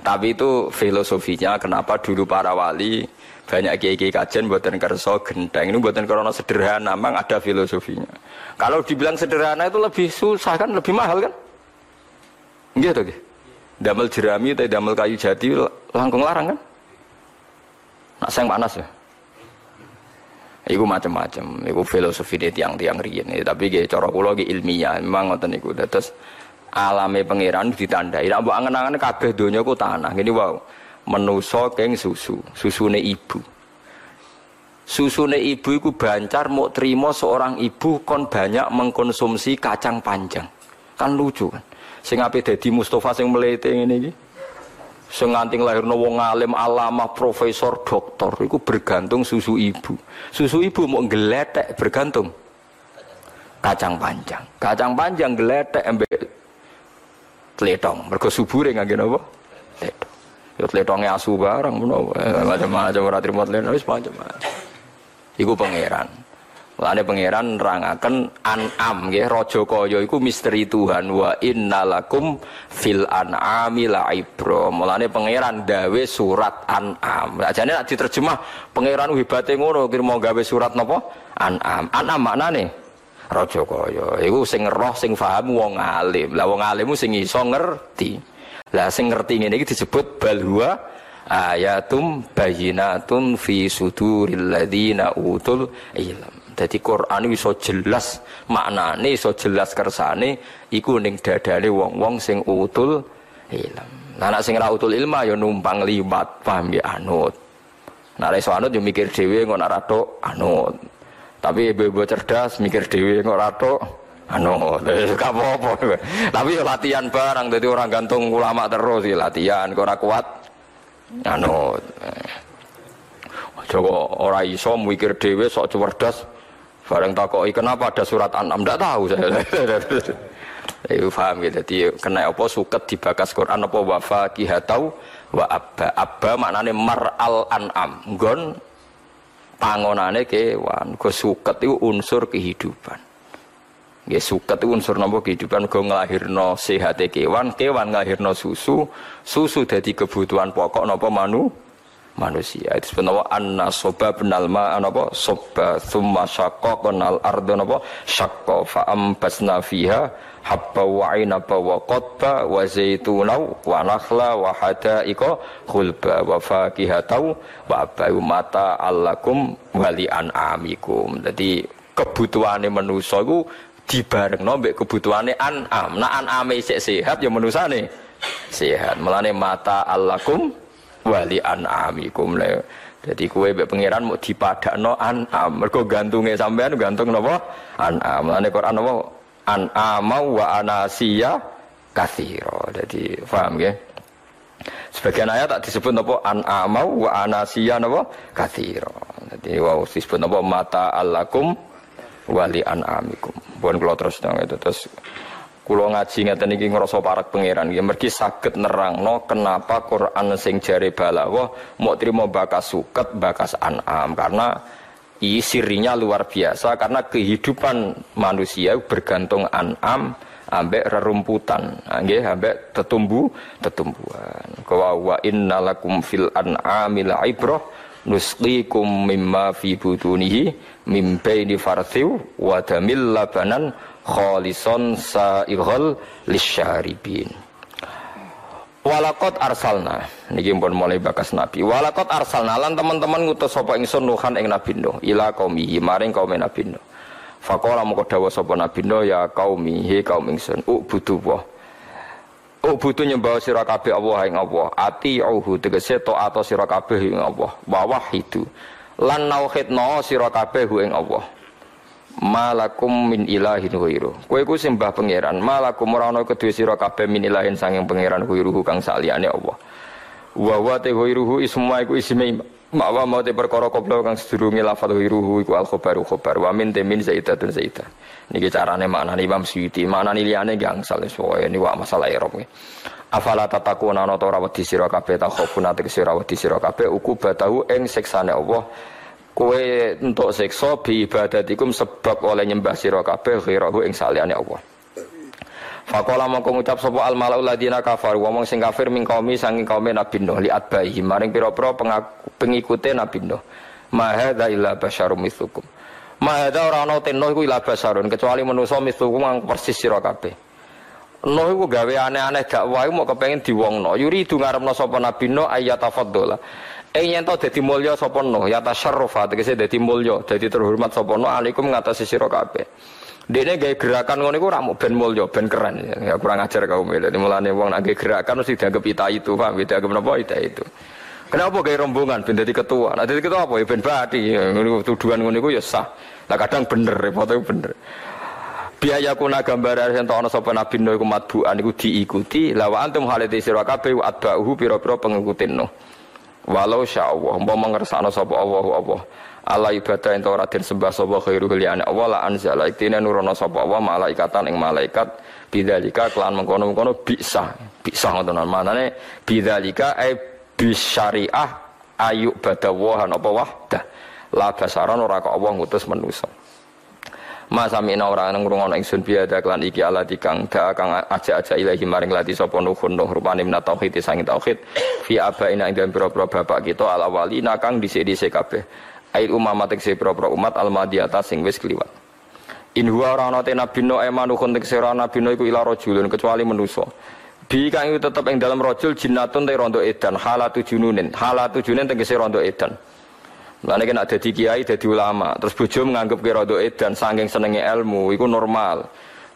Tapi itu filosofinya kenapa dulu para wali banyak kiai-kiai kajian buatan kerso genteng ini buatan karena sederhana memang ada filosofinya. Kalau dibilang sederhana itu lebih susah kan lebih mahal kan? Gitu gitu damel jerami atau damel kayu jati langkung larang kan? Nak sayang panas ya Iku macam-macam, iku filosofi dia tiang-tiang rian. Tapi gak cara kula ilmiah, memang ngoten iku. Terus alame pangeran ditandai. Nek mbok angen-angen kabeh donya ku tanah. Gini wow. Menusa keng susu, susune ibu. Susune ibu iku bancar mau terima seorang ibu kon banyak mengkonsumsi kacang panjang. Kan lucu kan. Sing ape dadi Mustafa sing melete ngene iki. Sing nganting lahirno wong alim, alama profesor, doktor iku bergantung susu ibu. Susu ibu mau geletek bergantung kacang panjang. Kacang panjang geletek embek tletong. Mergo subure ngangge napa? Tletong. Ya tletonge asu barang menawa eh, macam-macam ora trimo tletong wis macam-macam. Iku pangeran. Mulane pangeran nerangaken an'am nggih raja kaya iku misteri Tuhan wa innalakum fil an'ami la ibra. Mulane pangeran dawe surat an'am. Ajane nek diterjemah pangeran hebate ngono kira mau gawe surat napa? An'am. An'am maknane raja kaya. Iku sing roh sing paham wong alim. Lah wong alim sing iso ngerti. Lah sing ngerti iki disebut balhuwa ayatum bayinatun fi suduril ladina utul ilm. Jadi Quran iso jelas maknane iso jelas kersane iku ning dadane wong-wong sing utul ilm. Nah nek sing utul ilmu ya numpang liwat paham ya anut. Nek iso anut ya mikir dhewe ngono ora anut. Tapi ibu-ibu cerdas mikir dhewe kok ora tok anut. Gak apa-apa. Tapi ya latihan barang dadi orang gantung ulama terus ya latihan kok kuat anut. Joko ora iso mikir dhewe sok cerdas Bareng takoki kenapa ada surat An'am ndak tahu saya. Iku paham gitu. Jadi kena apa suket dibakas Quran apa wafa kihatau wa abba. Abba maknane mar al an'am. Nggon pangonane kewan. Go suket itu unsur kehidupan. Ya suket itu unsur napa kehidupan go nglahirno sehate kewan, kewan nglahirno susu, susu dadi kebutuhan pokok napa manu manusia. Itu sebenarnya anna soba benal ma apa? Soba thumma syakko kenal ardo apa? Syakko fa ambasna fiha habba wa inaba wa qotba wa zaituna wa nakhla wa hadaika khulba wa fakihatau wa abayu mata allakum wali an'amikum. Jadi kebutuhane manusa iku dibarengno mbek kebutuhane an'am. Nah an'ame isih sehat ya manusane? Sehat. Melane mata allakum wali an'amikum le. Jadi kue be pangeran mau dipadakno an'am. Mergo gantunge sampean gantung napa? An'am. Ane Quran napa? An'ama wa anasiya kathiro. Jadi paham ya? Sebagian ayat tak disebut napa an'ama wa anasiya napa? Kathiro. Jadi wow disebut napa mata alakum wali an'amikum. Bukan kalau terus dong itu terus Kulo ngaji ngeten iki ngrasa parak pangeran. Ya mergi saged nerangno kenapa Quran sing jare balawah mau terima bakas suket bakas an'am. Karena sirinya luar biasa karena kehidupan manusia bergantung an'am ambek rerumputan. Nggih ambek tetumbu tetumbuhan wa innalakum fil an'ami ibrah nusqikum mimma fi butunihi mim baini farthiw wa damil labanan khalison sa'ighal lisyaribin Walakot arsalna niki pun mulai bakas nabi. Walakot arsalna lan teman-teman ngutus sapa ingsun nuhan ing nabi Nuh ila qaumihi maring kaum nabi Nuh. Faqala moko dawuh sapa nabi Nuh ya qaumi he kaum ingsun ubudu wa. Ubudu nyembah sira kabeh Allah ing Allah. Ati auhu tegese taat sira kabeh ing Allah. Wa wahidu. Lan nauhidna sira kabeh ing Allah. Malakum min ilahin ghairu. Kowe iku sembah pangeran. Malakum ora ana kedue sira kabeh min ilahin sanging pangeran ghairu kang saliyane Allah. Wa wa te ghairuhu isma iku isme Mawa mau te perkara koplo kang sedurunge lafal ghairuhu iku al khobaru khobar wa min te min zaidatun zaidah. Niki carane maknani Imam Suyuti, maknani liyane gangsal soe ini wa masalah Arab. Afala tatakuna ana ora wedi sira kabeh ta khofun ate sira wedi sira kabeh uku batahu ing siksane Allah. Kowe entuk siksa bi ibadatikum sebab oleh nyembah sira kabeh ghirahu ing saliyane Allah. Fakola mongko ngucap sapa al malaul ladina kafar wong sing kafir ming kaumi sanging kaum Nabi Nuh li atbahi maring pira-pira pengikute Nabi Nuh. Ma hadza illa basyarum mithukum. Ma hadza ora ana te Nuh iku illa kecuali manusa mithukum kang persis sira kabeh. Nuh iku gawe aneh-aneh dakwah mau kepengin diwongno. Yuri itu ngarepno sapa Nabi Nuh ayatafaddola. Ing yen to dadi mulya sapa Nuh ya tasyarrufa tegese dadi mulya, dadi terhormat sapa Nuh alaikum ngatasi sira kabeh. Dene gawe gerakan ngono iku ora mau ben mulya, ben keren. Ya kurang ajar kaum ini. Mulane wong nek gerakan mesti dianggap ita itu, paham? Dianggap napa ita itu. Kenapa gawe rombongan ben dadi ketua? Nah dadi ketua apa ya ben bati. Ngono tuduhan ngono iku ya sah. Lah kadang bener, foto bener. Biaya kuna gambaran yang ana sapa nabi Nuh iku matbuan iku diikuti. La wa antum halati sira kabeh atba'uhu pira-pira pengikutin Nuh. Walau sya Allah, umpama ngersakno sapa Allah Allah. Allah ibadah ento ora den sembah sapa khairu liyane Allah la anzala. Iktine nurono sapa Allah malaikatan ing malaikat. Bidzalika kelan mengkono-mengkono bisa bisa ngoten manane bidzalika ai bisyariah ayu badawahan apa wahdah. La basaran ora kok Allah ngutus manusa. Masa mina ora ngrungokno ingsun biada kelan iki ala dikang da kang aja-aja ilahi maring lati sapa nuhun nuh rupane minat tauhid sanging tauhid. Fi abaina ing dalem bapak kita ala wali nakang dhisik-dhisik kabeh Ail umat tekse pro-pro umat al-madiyata sing wis kliwat. In huwa ora ana te nabi no emanu kon tekse ora nabi no iku ila rajulun kecuali manusa. Bi kang iku tetep ing dalam rajul jinnatun te rondo edan halatu jununin. Halatu jununin tegese rondo edan. Mulane kena dadi kiai dadi ulama, terus bojo menganggap ke rondo edan saking senenge ilmu iku normal.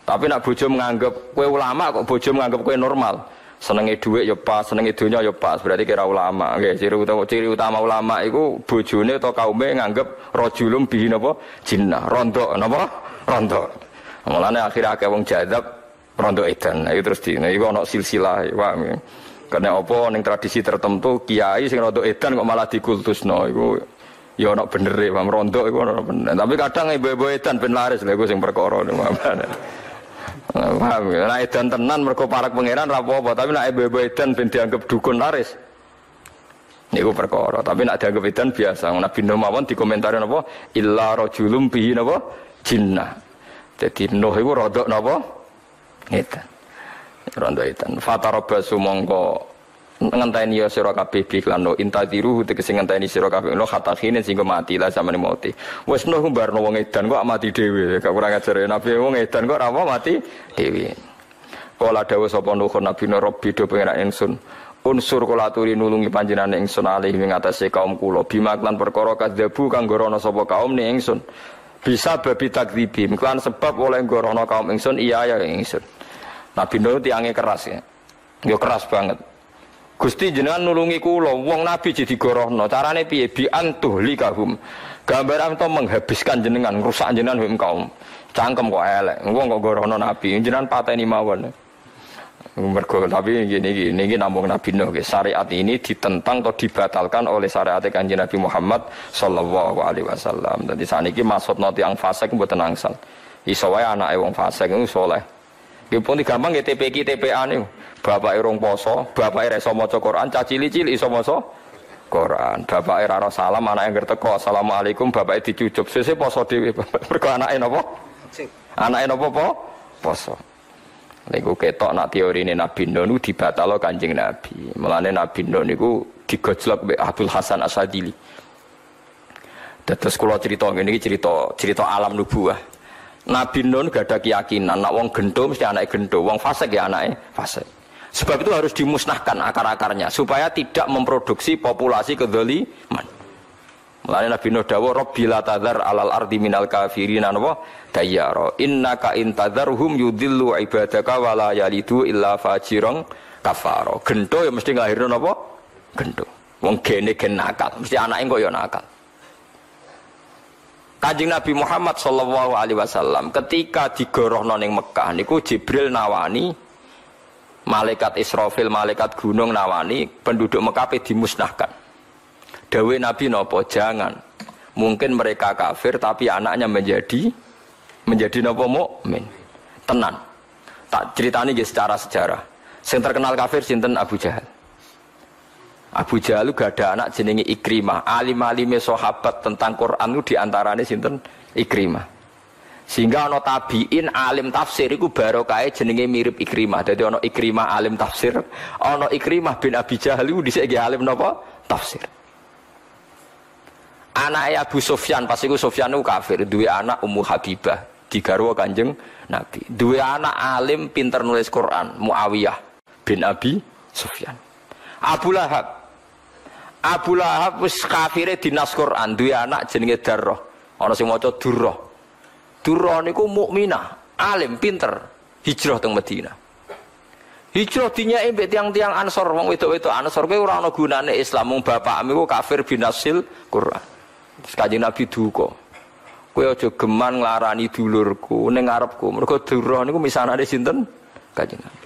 Tapi nak bojo menganggap kue ulama kok bojo menganggap kue normal senenge dhuwit ya pas, senenge donya ya pas. Berarti kira ulama. Nggih, ciri utama ciri utama ulama iku bojone atau kaume nganggep rajulum bihi napa? Jinnah. Rondo napa? Rondo. Mulane akhirnya akeh wong jadab rondo edan. Nah, itu terus di nah, iku ana silsilah, paham ya. Karena apa ning tradisi tertentu kiai sing rondo edan kok malah dikultusno iku ya ana bener e, paham rondo iku ana bener. Tapi kadang ibu-ibu edan ben laris lha iku sing perkara. Paham ya? Nah edan tenan mergo parak pangeran ra apa tapi nek ibu edan ben dianggap dukun laris. Niku perkara, tapi nek dianggap edan biasa. Nabi Nuh mawon dikomentari napa? Illa rajulum bihi napa? Jinnah. Jadi Nuh iku rodok napa? Edan. Rondo edan. Fatarabbasu mongko ngenteni ya sira kabeh iklan no intadiru tegese ngenteni sira kabeh. No khatakhine sing mati lah samane mati. Wis no mbarno wong edan kok mati dhewe. Gak kurang ajar ya. Nabi wong edan kok ora mati dhewe. Kala dawuh sapa nuh nabi no rabbi do pengen ingsun. Unsur kula aturi nulungi panjenengan ingsun alih ing atase kaum kula. Bima klan perkara kadzabu kang gorono sapa kaum ni ingsun. Bisa babi takdibim klan sebab oleh gorono kaum ingsun iya ya ingsun. Nabi Nuh tiange keras ya. Yo keras banget. Gusti jenengan nulungi kula, wong nabi jadi gorohno. Carane piye? Bi antuh likahum. Gambaran to menghabiskan jenengan, rusak jenengan hum kaum. Cangkem kok elek. Wong kok gorohno nabi, jenengan pateni mawon. Mergo tapi gini gini gini namun Nabi Nuh syariat ini ditentang atau dibatalkan oleh syariat kanjeng Nabi Muhammad Sallallahu Alaihi Wasallam. Jadi saat ini maksud nanti yang fasik buat tenangsal. Iso wae anak wong fasik itu soleh. Gipun gampang ya TPK TPA nih. Bapak erong poso, bapak era iso maca Quran, caci cili iso maca Quran. Bapak era salam, anak yang gerteko, assalamualaikum, bapak dicucup, sese poso dewi. Mergo anake napa? Anake napa po? Poso. Niku ketok nak teori ini Nabi Nuh niku dibatalo Kanjeng Nabi. Mulane Nabi Nuh niku digojlok mbek Abdul Hasan Asadili. Terus kalau cerita ini cerita cerita alam nubuah. Nabi Nuh gak ada keyakinan, nak wong gendo mesti anak gendo, wong fasik ya anaknya fasik. Sebab itu harus dimusnahkan akar-akarnya supaya tidak memproduksi populasi kedoliman. Mulane Nabi Nuh dawuh Rabbi la tadzar alal ardi minal kafirin napa dayyara innaka in tadzarhum yudillu ibadaka wa la yalidu illa fajirang kafara. Gento ya mesti nglahirno napa? Gento. Wong gene gen nakal, mesti anake kok ya nakal. Kanjeng Nabi Muhammad sallallahu alaihi wasallam ketika digorohno ning Mekah niku Jibril nawani malaikat Israfil, malaikat gunung nawani penduduk Mekah dimusnahkan. Dawe Nabi nopo jangan. Mungkin mereka kafir tapi anaknya menjadi menjadi nopo mukmin. Tenan. Tak ceritani secara sejarah. Yang terkenal kafir sinten Abu Jahal. Abu Jahal gak ada anak jenenge Ikrimah. Alim-alime sahabat tentang Quran itu di antaranya sinten Ikrimah. Sehingga ono tabiin alim tafsir iku barokah jenenge mirip Ikrimah. Jadi ono Ikrimah alim tafsir, ono Ikrimah bin Abi Jahal iku dhisik alim napa? Tafsir. Anak Abu Sufyan pas iku Sufyan itu kafir, dua anak Ummu Habibah, digarwa Kanjeng Nabi. Dua anak alim pinter nulis Quran, Muawiyah bin Abi Sufyan. Abu Lahab. Abu Lahab wis kafire dinas Quran, dua anak jenenge Darrah. Ana sing maca Durrah. Durrah niku mukminah, alim pinter, hijrah teng Madinah. Hijrah dinyai mbek tiang-tiang Ansor, wong wedok-wedok Ansor kowe ora ana gunane Islam, mung bapakmu kafir binasil Quran. Kanjeng Nabi duka. Kowe aja geman nglarani dulurku ning ngarepku. Mergo durah niku misanane sinten? Kanjeng Nabi.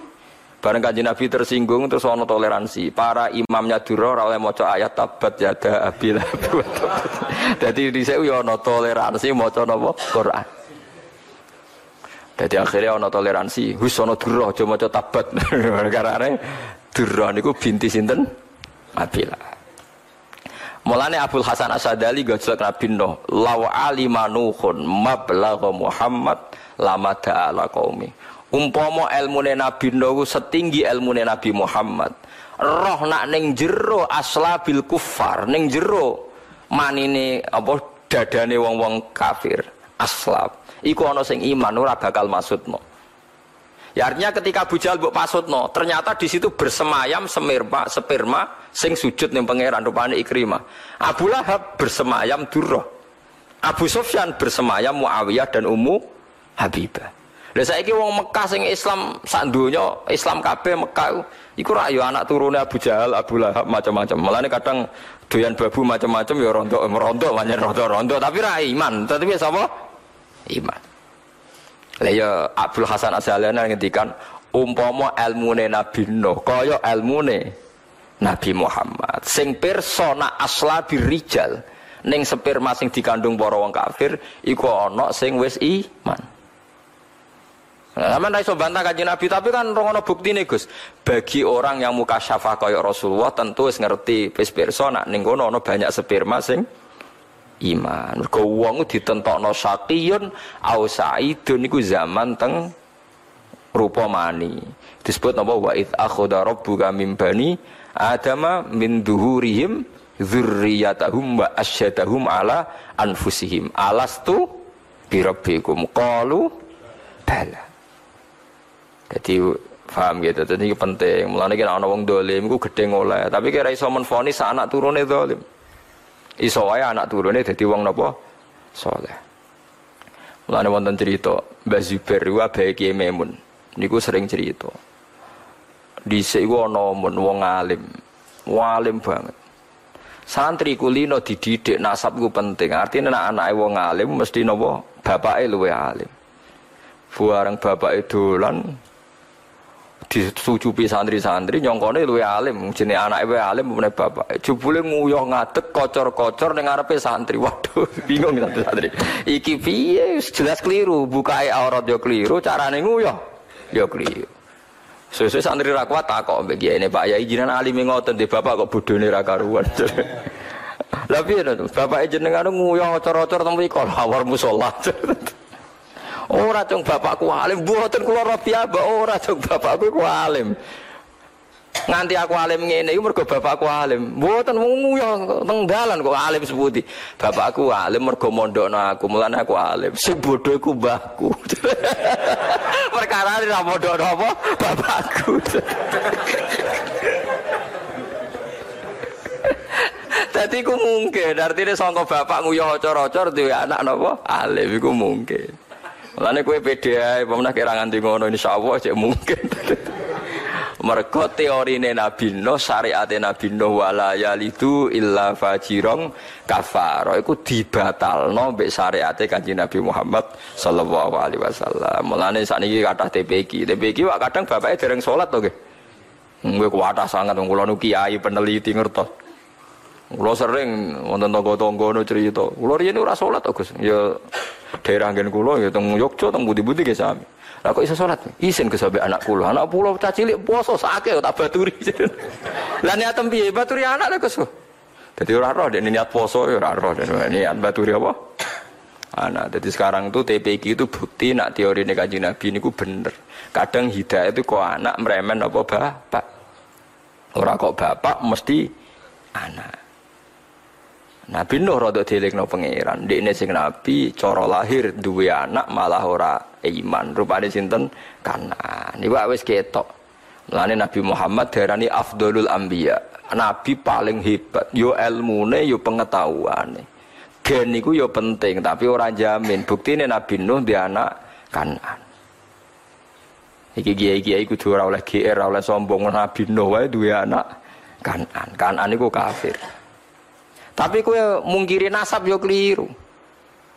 Bareng kanjeng Nabi tersinggung terus ana toleransi. Para imamnya durah ora oleh maca ayat tabat yada abil. Dadi dhisik yo ana toleransi maca napa? Quran. Jadi akhirnya ana toleransi, wis ana durah aja maca tabat. Karena durah niku binti sinten? Abilah. Mulane Abdul Hasan Asadali gojlok Nabi Nuh, law alima nuhun mablagha Muhammad lama ta'ala qaumi. Umpama ilmune Nabi Nuh setinggi ilmune Nabi Muhammad. Roh nak ning jero aslabil kufar, ning jero manine apa dadane wong-wong kafir. Aslab. Iku ana sing iman ora bakal maksudno. Ya artinya ketika Abu Jahal mbok pasutno, ternyata di situ bersemayam semirma, sperma sing sujud ning pangeran rupane Ikrimah. Abu Lahab bersemayam Durrah. Abu Sufyan bersemayam Muawiyah dan Ummu Habibah. Lah saiki wong Mekah sing Islam sak donya, Islam kabeh Mekah iku ra yo anak turune Abu Jahal, Abu Lahab macam-macam. Mulane kadang doyan babu macam-macam ya rondo rondo banyak rondo rondo tapi ra iman. Tapi sapa? Iman. Lah ya Abdul Hasan Asy'alani ngendikan umpama ilmune Nabi Nuh kaya ilmune Nabi Muhammad sing persona asla birijal ning sperma sing dikandung para wong kafir iku ana sing wis iman. Nah, Sama iso bantah kanjeng Nabi, tapi kan rongono bukti nih Gus. Bagi orang yang muka syafah kaya Rasulullah tentu wis ngerti wis persona ning ana banyak sperma sing iman. Mergo wong ditentokno syaqiyun au sa'idun iku zaman teng rupa mani. Disebut napa wa id akhadha rabbuka min bani adama min duhurihim dzurriyyatahum wa asyadahum ala anfusihim. Alastu bi rabbikum qalu bala. Jadi paham gitu, jadi ini penting. Mulane kira ana wong dolim iku gedhe ngoleh, tapi kira iso menfonis anak turune dolim. Iso wae anak turune dadi wong napa? Saleh. Mulane wonten cerita Mbah Zubair wa bae Kiai Memun. Niku sering cerita. Dhisik iku ana mun wong alim. Walim banget. Santri kulino dididik nasab ku penting. Artinya anak anake wong alim mesti napa? Bapake luwe alim. Buareng bapake dolan disucupi santri-santri nyongkone luwe alim. Jenenge anake wae alim meneh bapak jebule nguyuh ngadeg kocor-kocor ning ngarepe santri. Waduh bingung santri santri iki piye? Jelas keliru. Bukae aurat yo keliru carane nguyuh yo keliru. Sesuai santri ra kuat takok mbek kiai. Pak Yai jinan alim ngoten di bapak kok bodhone ra karuan. Lah piye to? Bapak jenengan nguyuh ocor-ocor teng mriko lawar musala. Ora cung bapakku alim, mboten kula Rabi'ah, ora cung bapakku ku alim. Nganti aku alim ngene iku mergo bapakku alim. Mboten wong ya teng dalan alim seputi. Bapakku alim mergo mondokno aku, mulane aku alim. Sing bodho iku mbahku. Perkara ora mondokno apa? Bapakku. Dadi ku mungkin, artinya sangka bapak nguyuh ocor-ocor duwe anak napa? Alim iku mungkin. Mulane kowe pede ae, pemenah kira nganti ngono insyaallah cek mungkin. Mergo teorine Nabi Nuh, syariate Nabi Nuh wala yalidu illa fajirong kafaro iku dibatalno mbek syariate Kanjeng Nabi Muhammad sallallahu alaihi wasallam. Mulane sakniki kathah TPQ. TPQ wak kadang bapake dereng salat to nggih. Gue kuatah sangat, kula nu kiai peneliti ngertos. Kula sering wonten tangga-tangga nu cerita. Kula riyen ora salat to, Gus. Ya daerah nggen kula ya teng Yogyakarta teng budi-budi ge sami. Lah kok iso salat? Isin ke sampe anak kula. Anak kula cah cilik poso sakit tak baturi. Lah niat piye? Baturi anak lho Gus. Dadi ora roh dek niat poso ya ora roh niat baturi apa? Anak. Jadi sekarang tuh TPQ itu bukti nak teori kanjeng Nabi ini ku bener. Kadang hidayah itu kok anak meremen apa bapak. Ora kok bapak mesti anak. Nabi Nuh rada dilekno pangeran. Dekne sing nabi cara lahir duwe anak malah ora iman. Rupane sinten? Kanan. Niku wis ketok. Mulane Nabi Muhammad darani afdolul anbiya. Nabi paling hebat yo ilmune yo pengetahuane. Gen niku yo penting tapi ora jamin. Buktine Nabi Nuh di anak Kanan. Iki kiai-kiai kudu ora oleh GR, oleh sombong Nabi Nuh wae duwe anak Kanan. Kanan niku kafir. Tapi kue mungkiri nasab yo keliru.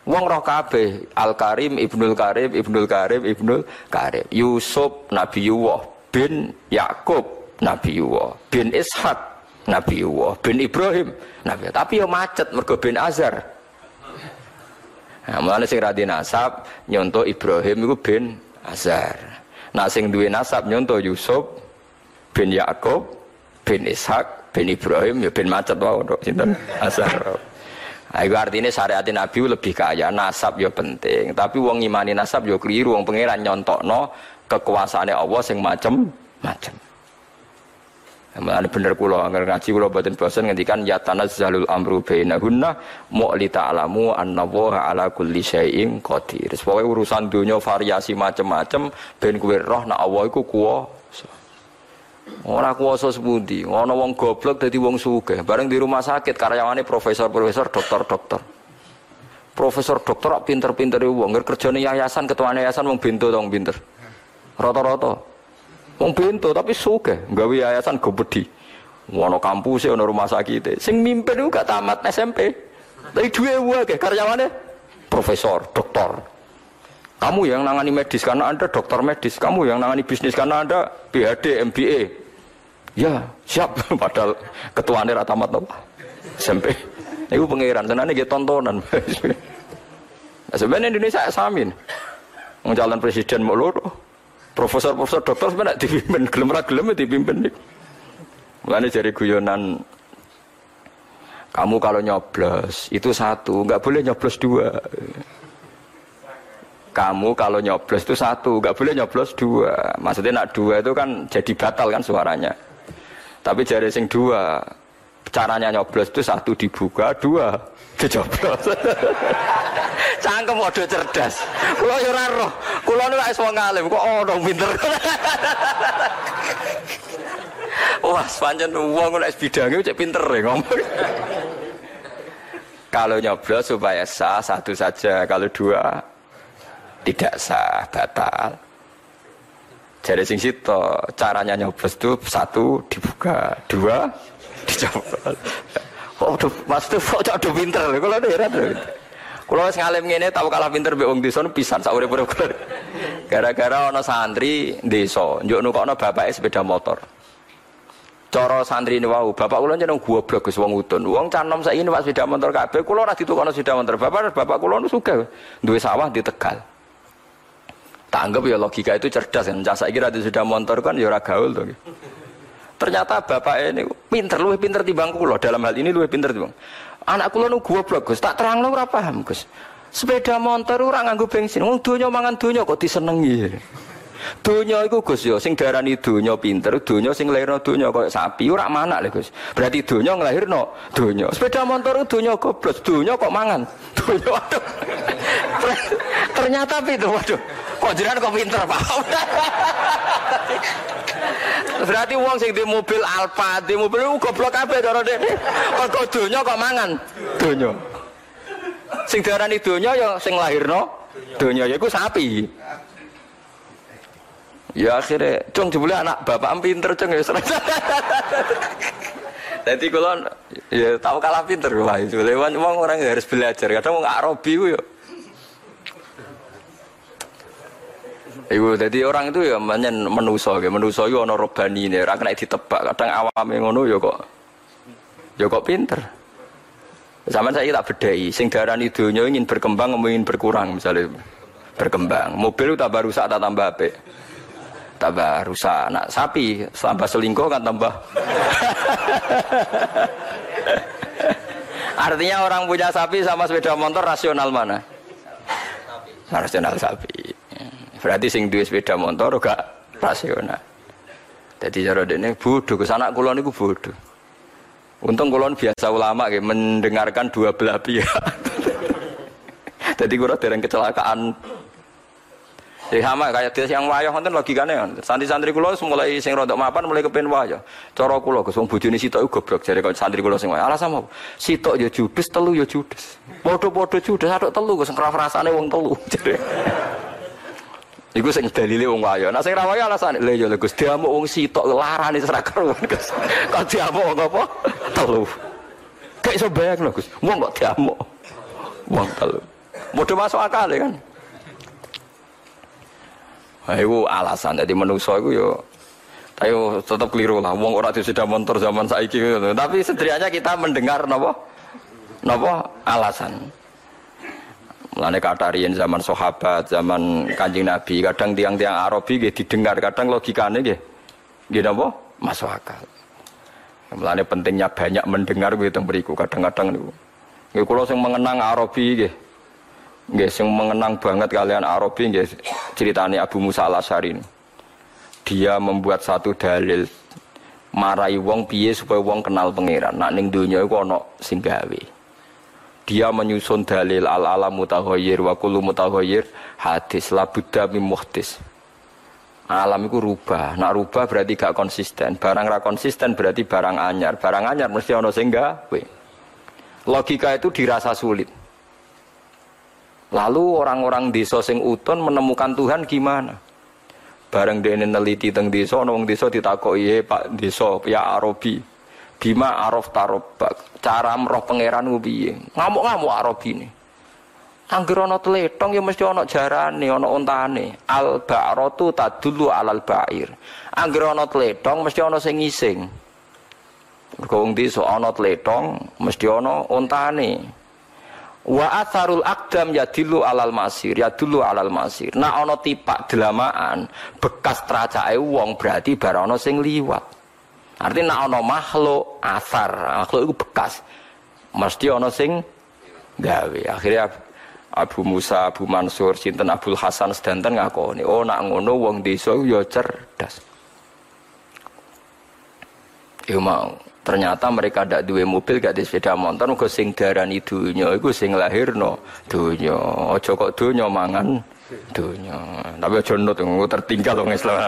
Wong roh kabeh Al Karim Ibnul Karim Ibnul Karim Ibnul Karim. Yusuf Nabi Yuwah. Bin Yakub Nabi Yuwah. Bin Ishak Nabi Yuwah. Bin Ibrahim Nabi tapi yo macet mergo bin Azar Nah, mulane sing radi nasab nyonto Ibrahim iku bin Azar. Nah sing duwe nasab nyonto Yusuf bin Yakub bin Ishak bin Ibrahim ya bin macet wae untuk sinten Azar. Nah, itu artinya syariat Nabi lebih kaya nasab ya penting. Tapi wong imani nasab ya keliru wong pangeran nyontokno kekuasaane Allah sing macem-macem. Mulane bener kula anggar ngaji kula boten bosen ngendikan ya tanazzalul amru bainahunna mu'li ta'lamu anna wa ala kulli syai'in qadir. Pokoke urusan dunia variasi macem-macem ben kowe roh nek Allah iku kuwasa. Ora kuwasa sepundi. Ana wong goblok dadi wong sugih. Bareng di rumah sakit karyawane profesor-profesor, dokter-dokter. Profesor dokter pinter-pinter wong ngger kerjane yayasan ketuane yayasan wong bento tong pinter. Rata-rata. Wong bento tapi suge, gawe yayasan gobedi. Wono kampus ono rumah sakit. Sing mimpin itu gak tamat SMP. Tapi dua wae karyawane profesor, dokter. Kamu yang nangani medis karena Anda dokter medis, kamu yang nangani bisnis karena Anda PhD, MBA. Ya, siap. Padahal ketuanya rata tamat apa? SMP. Itu pangeran, senane nggih tontonan. nah, sebenarnya Indonesia samin. Wong presiden mau loro. Profesor-profesor dokter sebenarnya dipimpin, gelem ra gelem ya dipimpin. Mulane jari guyonan kamu kalau nyoblos itu satu, nggak boleh nyoblos dua. Kamu kalau nyoblos itu satu, nggak boleh nyoblos dua. Maksudnya nak dua itu kan jadi batal kan suaranya. Tapi jari sing dua, caranya nyoblos itu satu dibuka, dua dijoblos. Cangkem waduh cerdas. Kulo yo ora roh. Kulo niku wis wong alim kok ono pinter. Wah, pancen wong nek bidange cek pinter ya ngomong. Kalau nyoblos supaya sah satu saja, kalau dua tidak sah, batal. Jadi sing situ caranya nyoblos itu satu dibuka, dua dijoblos. Oh, mas tuh kok cok pinter, kalau ada heran. Kalau wis ngalim ngene tau kalah pinter mbek wong desa pisan sak urip-urip Gara-gara ana santri desa, njuk nukokno bapake sepeda motor. Cara santri ini wau, bapak kula jeneng goblok Gus wong udun. Wong canom saiki numpak sepeda motor kabeh, kula ora ditukokno sepeda motor. Bapak bapak nu sugih, duwe sawah di Tegal. Tak anggap ya logika itu cerdas kan. Cak saiki ra sepeda motor kan ya gaul to. Ternyata bapak ini pinter, luwih pinter timbang kula. Dalam hal ini luwih pinter timbang. Anak kula nu goblok Gus, tak terang ora paham Gus. Sepeda motor ora nganggo bensin. Wong donya mangan donya kok disenengi. Donya iku Gus yo sing darani donya pinter, donya sing lairno donya koyo sapi ora manak lho Gus. Berarti donya nglahirno donya. Sepeda motor donya goblok, donya kok mangan. Donya waduh. Ternyata pinter waduh. Kok jenengan kok pinter, Pak? Berarti wong sing di mobil Alfa, di mobil ku goblok kabeh cara dene. Kok donya kok mangan? Donya. Sing diarani donya ya sing lahirno donya yaiku sapi. Ya akhirnya, cung jebule anak bapak pinter cung ya serang. Jadi kalau ya tahu kalah pinter lah itu. Lewat uang orang harus belajar. Kadang nggak robi ya. Iku jadi orang itu ya menyen menuso ya, menuso yo ono robani ini, ora kena ditebak. Kadang awame ngono ya kok ya kok pinter. Zaman saya tak bedai, sing darani dunia ingin berkembang, ingin berkurang misalnya berkembang. Mobil tambah rusak tak tambah apik. Tambah rusak. Nah, sapi tambah selingkuh kan tambah. Artinya orang punya sapi sama sepeda motor rasional mana? Rasional sapi. Berarti sing duwe sepeda motor gak rasional. Jadi cara ini bodoh, ke sana kulon itu bodoh. Untung kulon biasa ulama ya, mendengarkan dua belah pihak. Jadi kurang dereng kecelakaan. Jadi sama kayak dia yang wayah lagi logikanya Santri-santri kulo mulai sing rontok mapan mulai kepen wayah. Cara kulo Gus wong bojone sitok goblok jare kok santri kulo sing wayah. Alasan apa? Sitok ya judes, telu ya judes. Padha-padha judes, atok telu Gus rasane wong telu. Jare. Iku sing dalile wong wayo. Nah sing ra wayo alasane lha ya Gus diamuk wong sitok larane ora karuan Gus. Kok diamuk wong apa? Telu. Kayak iso bayang lho Gus. Wong kok diamuk. Wong telu. Modho masuk akal ya kan. Nah, itu alasan jadi manusia itu yo Ayo tetap keliru lah. Wong ora sudah motor zaman saiki gitu. Tapi setidaknya kita mendengar nopo nopo alasan. Mulane katarian zaman sahabat, zaman Kanjeng Nabi, kadang tiang-tiang Arabi nggih didengar, kadang logikane nggih nggih napa? Masuk akal. Mulane pentingnya banyak mendengar gitu beriku kadang-kadang niku. Nggih kula sing mengenang Arabi nggih. Nggih sing mengenang banget kalian Arabi nggih ceritane Abu Musa Al-Asy'ari. Dia membuat satu dalil marai wong piye supaya wong kenal pangeran. Nak ning donya iku ana sing gawe. Dia menyusun dalil al alam mutahoyir wa kullu mutahoyir hadis la buddha muhtis alam itu rubah. Nak rubah berarti gak konsisten. Barang ra konsisten berarti barang anyar. Barang anyar mesti ono sing gawe. Logika itu dirasa sulit lalu orang-orang desa sing uton menemukan Tuhan gimana bareng dene neliti teng desa ono wong desa ditakoki Pak desa ya Arabi bima arof tarobak cara meroh pangeran piye ngamuk-ngamuk arab ini Angger ana tletong ya mesti ana jarane, ana ontane. Al ba'ratu tadullu alal ba'ir. Angger ana tletong mesti ana sing ngising. Mergo wong desa ana tletong mesti ana ontane. Wa atharul aqdam yadillu alal masir, yadullu alal masir. Nah ana tipak delamaan bekas tracake wong berarti bar sing liwat. Artinya nak ono makhluk asar, makhluk itu bekas. Mesti ono sing gawe. Akhirnya Abu Musa, Abu Mansur, sinten Abdul Hasan sedanten ngakoni, oh nak ngono wong desa ya cerdas. Yo mau. Ternyata mereka tidak dua mobil, gak di sepeda motor, mereka sing darani dunya, itu sing lahirno dunya. Ojo kok dunya mangan dunia. Tapi aja nut tertinggal wong Islam.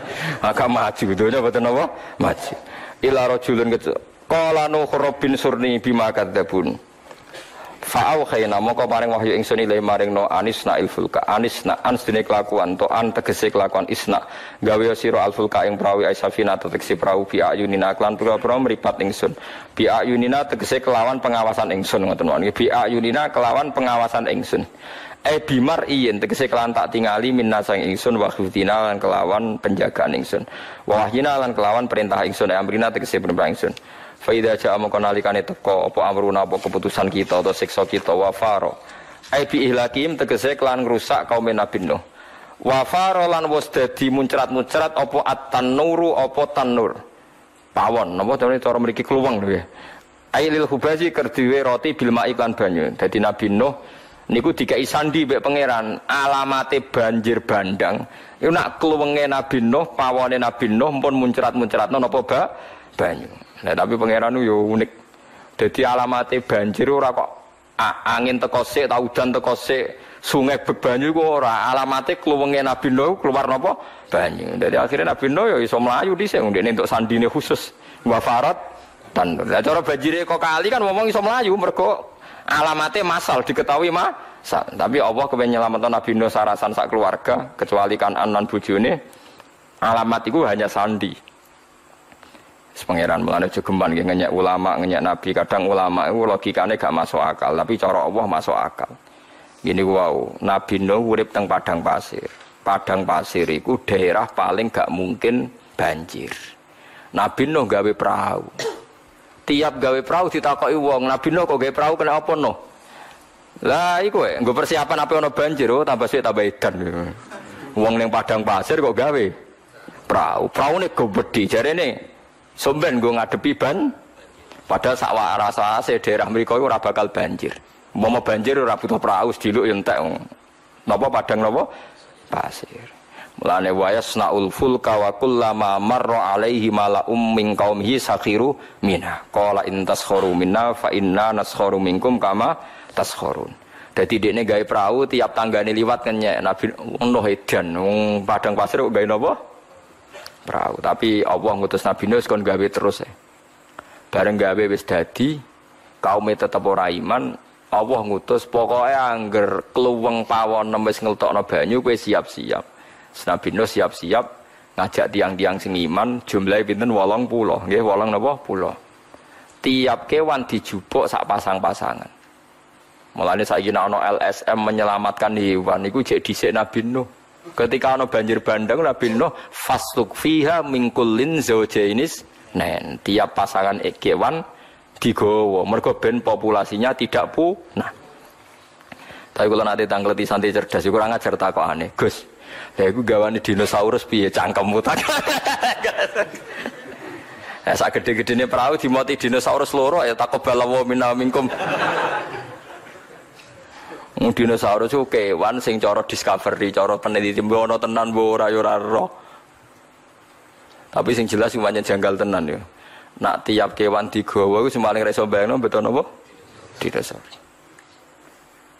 Agak maju dunia betul napa? Maju. Ila rajulun qala nuh rabbin surni bima kadzabun. Fa'au khayna moko paring wahyu ingsun ile maring no anisna ilfulka anisna ans dene kelakuan to an tegese kelakuan isna. Gawe sira alfulka ing prawi aisafina tegese prawu bi ayunina. Klan pira-pira mripat ingsun bi ayunina tegese kelawan pengawasan ingsun ngoten wae bi ayunina kelawan pengawasan ingsun e bimar iyen tegese kelan tak tingali minna sang ingsun wa khuftina lan kelawan penjagaan ingsun wa wahyina lan kelawan perintah ingsun e amrina tegese perintah ingsun fa idza ja'a mongko nalikane teko apa amruna apa keputusan kita atau siksa kita wa faro. E bi ihlakim tegese kelan ngrusak kaum nabi Nuh. Wa faro lan wis dadi muncrat-muncrat apa at-tanuru apa tanur. Pawon napa cara mriki kluweng lho ya. Ailil hubazi kerdiwe roti bil iklan banyu. Dadi Nabi Nuh niku dikai sandi mbek pangeran alamate banjir bandang. Iku nak kluwenge Nabi Nuh pawone Nabi Nuh pun muncrat-muncratno napa ba? Banyu nah tapi pangeran yo unik. Dadi alamate banjir ora kok angin teko sik ta udan teko sik sungai berbanyu ku ora. Alamate kluwenge Nabi Nuh keluar napa? Banyu. Dari akhirnya Nabi Nuh ya iso mlayu dhisik untuk sandine khusus wa farat tanur lah cara banjire kok kali kan ngomong iso mlayu mergo alamate masal diketahui mah tapi Allah kepen nyelametkan Nabi Nuh sarasan sak keluarga kecuali kan anan bojone. Alamat itu hanya sandi Pangeran melane jogeman ngenyek ulama ngenyek nabi kadang ulama itu logikanya gak masuk akal tapi cara Allah masuk akal Gini wow, Nabi Nuh urip teng padang pasir. Padang pasir itu daerah paling gak mungkin banjir. Nabi Nuh gawe perahu. Tiap gawe perahu ditakoki wong, Nabi Nuh kok gawe perahu kena apa no? Lah iku ya, gue persiapan apa ono banjir, oh tambah sih tambah edan. Wong ning padang pasir kok gawe perahu. Perahu gue bedi, jadi nih somben gue ngadepi ban. Padahal sawah rasa daerah mereka itu bakal banjir. Mau banjir ora butuh perahu sediluk yang entek. Napa padang napa? Pasir. Mulane wa yasnaul fulka wa kullama marra alaihi mala'um min qaumihi sakhiru minha. Qala in taskharu minna fa inna naskharu minkum kama taskhurun. Dadi dekne gawe perahu tiap tanggane liwat kenyek Nabi Nuh edan padang pasir kok gawe? Perahu. Tapi Allah ngutus Nabi Nuh kon gawe terus ya. Bareng gawe wis dadi kaum tetep ora iman, Allah ngutus pokoknya angger keluweng pawon wis ngeltokno banyu kowe siap-siap. Nabi Nuh siap-siap ngajak tiang-tiang sing iman jumlahe pinten 80 nggih 8 napa pulau. Tiap kewan dijupuk sak pasang-pasangan. Mulane saiki ana LSM menyelamatkan hewan iku jek dhisik Nabi Nuh. Ketika ana banjir bandang Nabi Nuh fasluk fiha min kullin zaujainis nen. Tiap pasangan kewan digowo mergo ben populasinya tidak punah. Tapi kalau nanti tanggleti santri cerdas itu kurang ajar tak kok aneh Gus ya aku gawane dinosaurus piye cangkemmu tak ya sak gede-gede ini perahu dimoti dinosaurus loro ya tak kebalawo minna minkum dinosaurus itu kewan sing coro discovery coro peneliti. Ono tenan bo rayu raro tapi sing jelas sing banyak janggal tenan ya. Nak tiap kewan digawa iku semaling ra iso bayangno betul napa? Dinosaur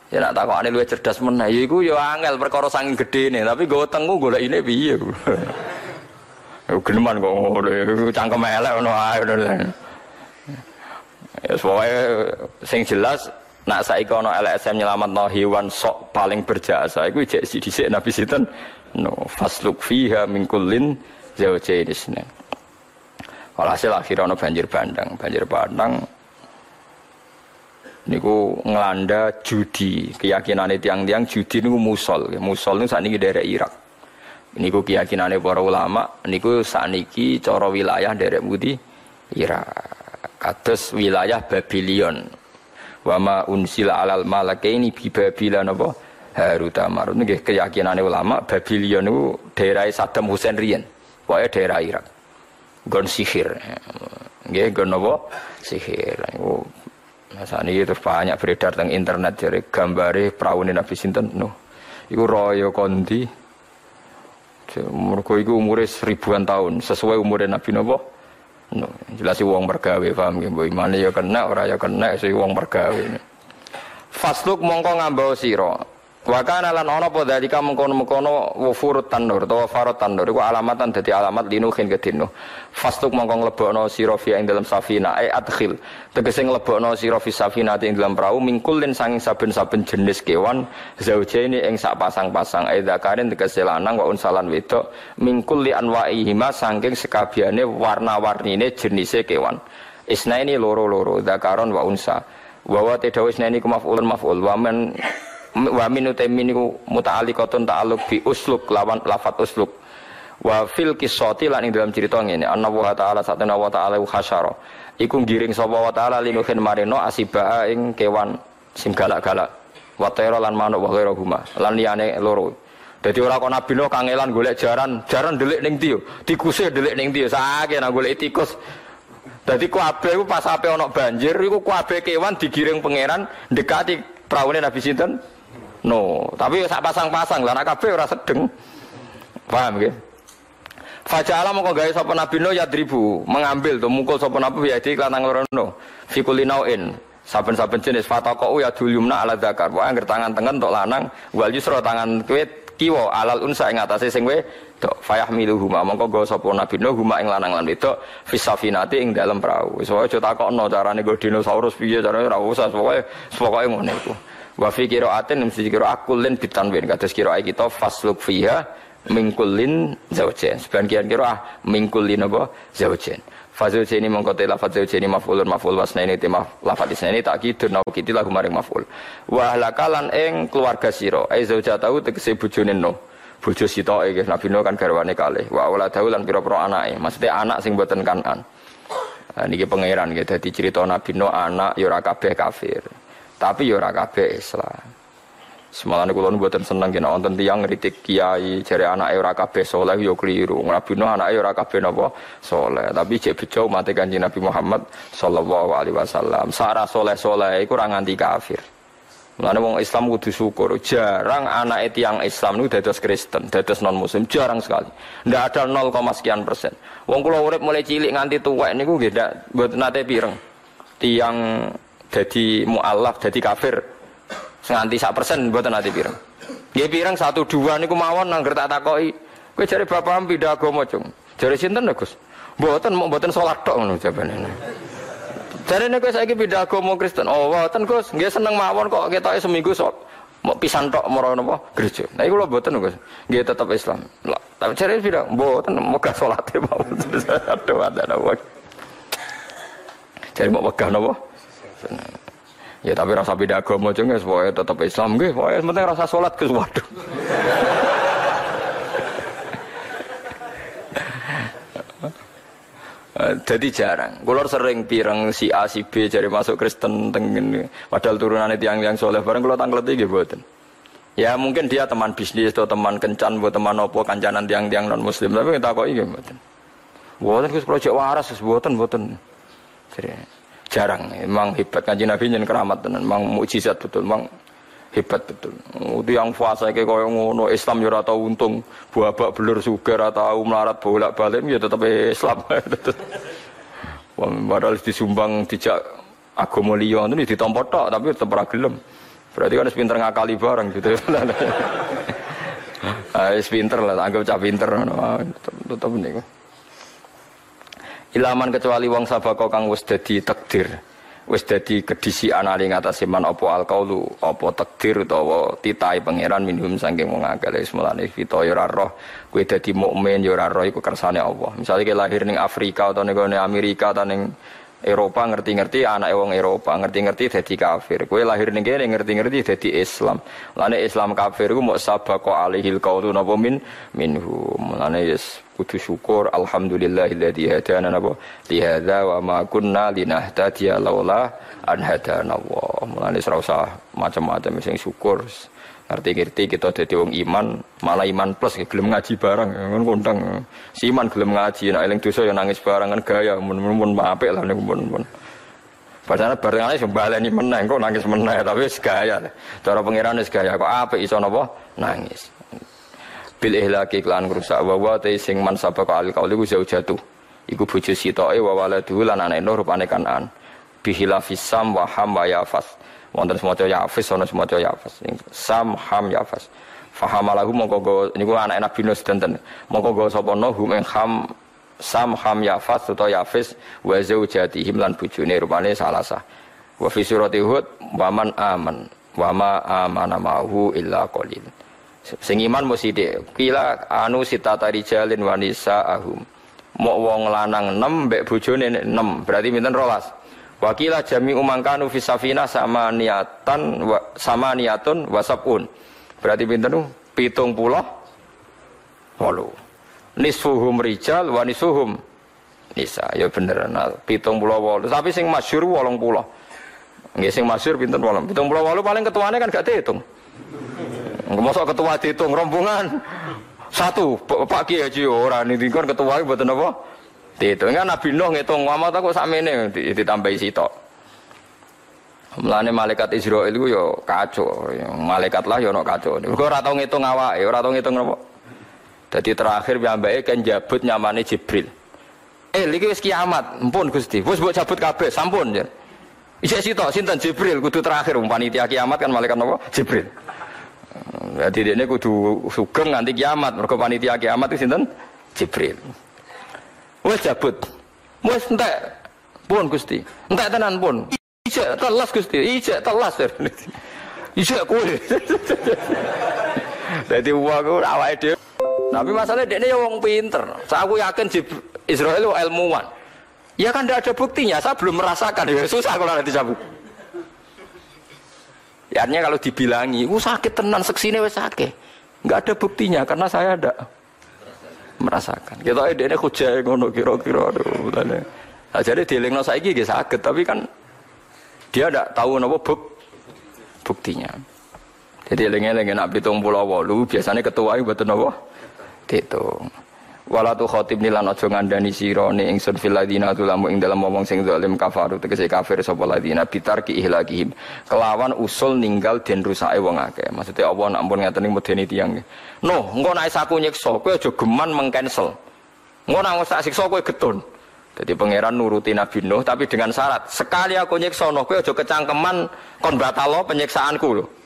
ya nak takokane luwih cerdas meneh. Ya iku ya angel perkara saking gedene tapi nggo tengku golek ini piye Geneman kok ngono, cangkem elek ngono ae. Ya pokoke sing jelas nak saiki ana LSM nyelametno hewan sok paling berjasa iku jek dhisik Nabi sinten? No fasluk fiha min kullin zawjaini Walhasil akhirnya ono banjir bandang, banjir bandang niku ngelanda judi. Keyakinan tiang-tiang judi niku musol. Musol niku saat ini daerah Irak. Niku keyakinan para ulama niku saat ini coro wilayah daerah Budi Irak. Kados wilayah Babylon wama unsila alal ini bi Babylon apa? Harut Marut nggih keyakinan ulama Babylon niku daerah Saddam Hussein riyen. Pokoknya daerah Irak. Gon sihir. Nggih gon apa? Sihir. Niku Masane itu banyak beredar teng internet jadi gambare praune Nabi sinten. No. Iku royo kondi. Mergo iku umure ribuan tahun sesuai umure Nabi napa? No. Jelas wong mergawe paham nggih mbok imane ya kena ora ya kena sing wong mergawe. Fasluk mongko ngambau sira. Wa kana lan ana apa dalika mengkono-mengkono wa furut tanur utawa farot tanur iku alamatan dadi alamat linuhin kedino. Fastuk mongko nglebokno sira fi ing dalam safina e adkhil. Tegese nglebokno sira fi safina ing dalam perahu mingkulin sanging saben-saben jenis kewan zaujaini ing sak pasang-pasang e zakarin tegese lanang wa unsalan wedok mingkul li anwaihima saking sekabiane warna-warnine jenise kewan. Isnaini loro-loro zakaron wa unsa. Wa wa tedawis isnaini ku maf'ulun maf'ul wa man wa min utaimin niku muta'alliqatun ta'alluq bi usluk lawan lafat usluk. Wa fil qissati lan ing dalam cerita ngene anna wa ta'ala satana wa ta'ala hasyara iku giring sapa wa ta'ala linuhin marino asiba ing kewan sing galak-galak. Wa tayra lan manuk wa ghairu huma lan liyane loro. Dadi ora kok nabi no kangelan golek jaran jaran delik ning ndi yo? Tikuse delik ning ndi yo? Nang golek tikus. Dadi kabeh iku pas ape ana banjir iku kabeh kewan digiring pangeran dekati praune nabi sinten No, tapi sak pasang-pasang lah nak kabeh ora sedeng. Paham nggih? Faja'ala mongko gawe sapa Nabi Nuh yadribu, mengambil tuh mukul sapa Nabi ya di kelanang lorono. Fi kulli nau'in. Saben-saben jenis fataqau ya yumna ala zakar. Wae angger tangan tengen untuk lanang, wal yusra tangan kuwi kiwa alal unsa ing atase sing wedok. Fayahmiluhu ma mongko gawe sapa Nabi Nuh huma ing lanang lan wedok fi safinati ing dalem perahu. Wis aja takokno carane nggo dinosaurus piye carane ora usah pokoke pokoke iku. Wa fi qiraatin mesti kira akulin bitanwin. Kados kira kita fasluk fiha mingkulin zaujen sebagian kira ah mingkulin apa? Zaujen Fazaujen ini mengkote lafaz zaujen ini mafulun maful wasna ini tema lafaz ini tak kidur nawa kiti lagu maring maful. Wahlakalan eng keluarga siro ai zauja tahu tegese bujone no bojo sito iki Nabi no kan garwane kalih. Wa tahu lan pira-pira anake. Maksudnya anak sing boten kanan. Nah, niki pangeran gitu dadi cerita Nabi no anak ya ora kabeh kafir tapi ya ora kabeh Islam Semalane kula nu mboten seneng kena wonten tiyang ngritik kiai jare anake ora kabeh saleh ya kliru. Ngrabino anake ora kabeh napa saleh. Tapi cek bejo mate Kanjeng Nabi Muhammad sallallahu alaihi wasallam. Sara saleh-saleh iku ora nganti kafir. Mulane wong Islam kudu syukur. Jarang anak tiang Islam niku dados Kristen, dados non muslim, jarang sekali. Ndak ada 0, sekian persen. Wong kula urip mulai cilik nganti tuwek niku nggih ndak mboten nate pireng. Tiang jadi mualaf, jadi kafir nganti sak persen buatan nanti pirang. Dia pirang satu dua niku mawon nangger tak takoi. Kue cari bapak pindah agama cung. Cari sinten Gus? Buatan mau buatan sholat tok ngono jawabane. Cari nih saya pindah agama Kristen. Oh, buatan Gus, nggak seneng mawon kok kita seminggu sok mau pisan tok moro napa gereja. Nah iku lho mboten Gus. Nggih tetep Islam. Lah, tapi cari pindah mboten megah salate mawon. Aduh ada napa. Cari mau megah Ya tapi rasa beda agama aja nggak, pokoknya tetap Islam nggak, pokoknya penting rasa sholat ke waduh. Jadi jarang. Kulor sering pirang si A si B cari masuk Kristen tengen. Padahal turunannya tiang yang soleh bareng kalau tanggal tiga buatan. Ya mungkin dia teman bisnis atau teman kencan buat teman opo kancanan tiang-tiang non muslim tapi kita kok iya buatan. Buatan kus proyek waras buatan buatan. Jadi jarang. Memang hebat. Kanji nabi yang keramat tenan. Memang mukjizat betul. Memang hebat betul. Itu yang fase kayak kau ngono Islam ya tau untung. Buabak belur sugar atau melarat bolak balik ya tetap Islam. Padahal disumbang dijak agama liya itu ditompo tok tapi tetap ora gelem. Berarti kan pinter ngakali bareng gitu. Ah pinter lah anggap cah pinter tetap tetap nih Ilaman kecuali wong sabako kang wis dadi takdir. Wis dadi kedisian ali ngatasé man apa alqaulu, apa takdir utawa titahe pangeran minhum saking wong akeh wis mulane kita ya ora roh kowe dadi mukmin ya ora roh iku kersane Allah. Misalnya ke lahir ning Afrika atau ning Amerika atau ning Eropa ngerti-ngerti anak wong Eropa ngerti-ngerti jadi kafir. Kue lahir ning kene ngerti-ngerti jadi Islam. Lane Islam kafir ku mau sabaqo alihil qaulu napa min minhu. Lane yes kudu syukur alhamdulillahilladzi hadana napa li hadza wa ma kunna linahtadiya laula an hadana Allah. Mulane ora usah macam-macam sing syukur. Ngerti-ngerti kita dadi wong iman, malah iman plus gelem ngaji barang kan kondang. Si iman gelem ngaji nek eling dosa ya nangis barang kan gaya mun-mun apik lah niku mun-mun. Padahal barangane sembaleni meneh kok nangis meneh tapi wis gaya. Cara pangeran wis gaya kok apik iso napa nangis bil ihlaki klan rusak. Wa wa te sing man sapa ka al kauli ku jauh jatuh. Iku bojo sitoke wa waladu lan anake nur rupane kanan bihilafis sam wa ham wa yafas. Wonten semaca yafis ana semaca yafas. Sam ham yafas. Fahamalahu mongko go niku anak Nabi Nuh sedanten. Mongko go sapa hum ham sam ham yafas utawa yafis wa zaujatihim lan bojone rupane salasa wa fi surati hud wa man aman wa ma amana ma'hu illa qalil Sing iman mesti sithik. Kila anu sitata rijalin wanisa ahum. Mok wong lanang 6 mbek bojone 6. Berarti pinten rolas. Wakilah jami umangkanu fisafina sama niatan wa, sama niatun wasapun. Berarti pinten? Pitung puluh walu. Nisfuhum rijal wa nisfuhum nisa. Ya bener nah, pitung puluh walu. Tapi sing masyur wolong puluh. Nggih sing masyur pinten wolong. Pitung puluh walu paling ketuane kan gak dihitung. Masa ketua dihitung rombongan satu Pak Kiai Haji ora nih kan ketua buat apa? Dihitung kan Nabi Nuh ngitung Muhammad aku sakmene ditambahi sitok. Mulane malaikat Israil iku ya kacau, ya, malaikat lah ya ono kacau. Mergo ora tau ngitung awake, ora tau ngitung napa. Jadi terakhir piyambake kan jabut nyamane Jibril. Eh, iki wis kiamat, ampun Gusti. Wis mbok cabut kabeh, sampun ya. Isih sitok sinten Jibril kudu terakhir wong panitia kiamat kan malaikat napa? Jibril. Jadi dia kudu sugeng nganti kiamat. Mergo panitia kiamat itu sinten? Jibril. Wes cabut. Wes entek. Pun Gusti. Entek tenan pun. Ijek telas Gusti. Ijek telas. Ijek kowe. Dadi wong ku awake dhewe. Tapi masalahnya dia ini wong pinter. Saya aku yakin Jib- Israel ilmuwan. Ya kan tidak ada buktinya. Saya belum merasakan. Ya susah kalau nanti cabut. Ya artinya kalau dibilangi, uh sakit tenan seksine wes sakit. Enggak ada buktinya karena saya ada merasakan. Kita ini hujah ngono kira-kira aduh. Nah, jadi dielingno saiki nggih sakit, tapi kan dia tidak tahu napa buk buktinya. Jadi eling-eling nak pitung pulau walu biasanya ketua itu betul napa? Ditung. Wala tu khotib nilan aja ngandani sira ni ingsun fil ladina tulamu ing dalam wong sing zalim kafaru. Tegese kafir sapa ladina? Bitar ki ihlakihim. Kelawan usul ninggal den rusake wong akeh. Maksudnya Allah nak ampun ngaten medeni tiyang no engko nek saku nyiksa kowe aja geman mengcancel. Engko nak tak siksa kowe getun. Jadi pangeran nuruti Nabi Nuh tapi dengan syarat sekali aku nyiksa no kowe aja kecangkeman kon batalo penyiksaanku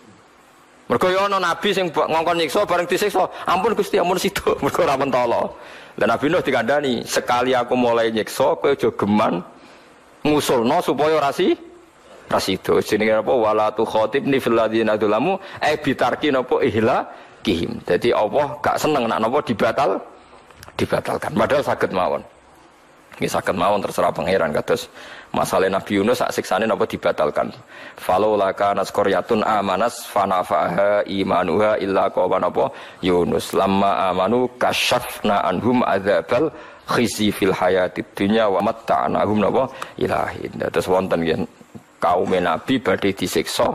Mergo yo ana nabi sing ngongkon nyiksa bareng disiksa, ampun Gusti ampun situ, mergo ora mentolo. Dan Nabi Nuh dikandani, sekali aku mulai nyiksa kowe aja geman ngusulno supaya ora si ora sido. Jenenge apa wala tu khatibni fil ladina dzalamu eh bitarki napa ihla kihim. Jadi Allah gak seneng nak napa dibatal dibatalkan. Padahal sakit mawon. Ini sakit mawon terserah pangeran kados masalah Nabi Yunus sak siksane napa dibatalkan. Falau laka naskoryatun amanas fanafaha imanuha illa qawa napa Yunus lamma amanu kasyafna anhum adzabal khizi fil hayatid dunya wa matta'nahum napa ilahin. Terus wonten nggih kaum Nabi badhe disiksa.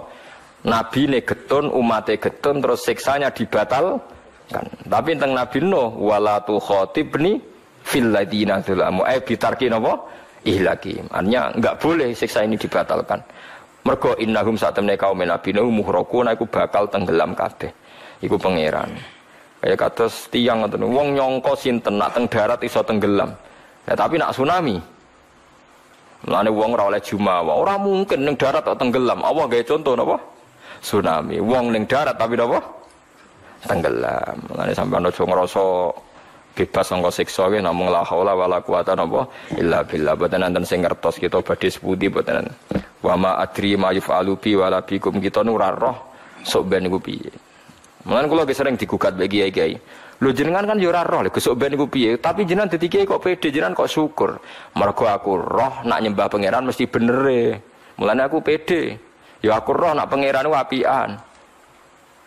Nabi ne getun, umate getun terus siksanya dibatalkan. Tapi tentang Nabi Nuh wala tu khatibni fil ladina dzalamu eh bitarki napa ihlaki artinya enggak boleh siksa ini dibatalkan mergo innahum satemne kaum nabi nuh muhraquna iku bakal tenggelam kabeh iku pangeran kaya kados tiang ngoten wong nyangka sinten nak teng darat iso tenggelam ya tapi nak tsunami Mulane wong ora oleh jumawa, ora mungkin ning darat kok tenggelam. Allah gawe contoh napa? Tsunami. Wong ning darat tapi napa? Tenggelam. Mulane sampean aja ngrasa bebas sangka siksa ke namung la haula wala quwata napa? Illa billah. Boten enten sing ngertos kita badhe sepundi boten wa ma adri ma yufalu bi wala bikum. Kita nu ora roh sok ben niku piye. Mulan kula sering digugat bagi kiai Lho jenengan kan yo ora roh lho sok ben niku piye? Tapi jenengan kiai kok pede jenengan kok syukur. Mergo aku roh nak nyembah pangeran mesti bener e. Mulane aku pede. Yo aku roh nak pangeran ku apian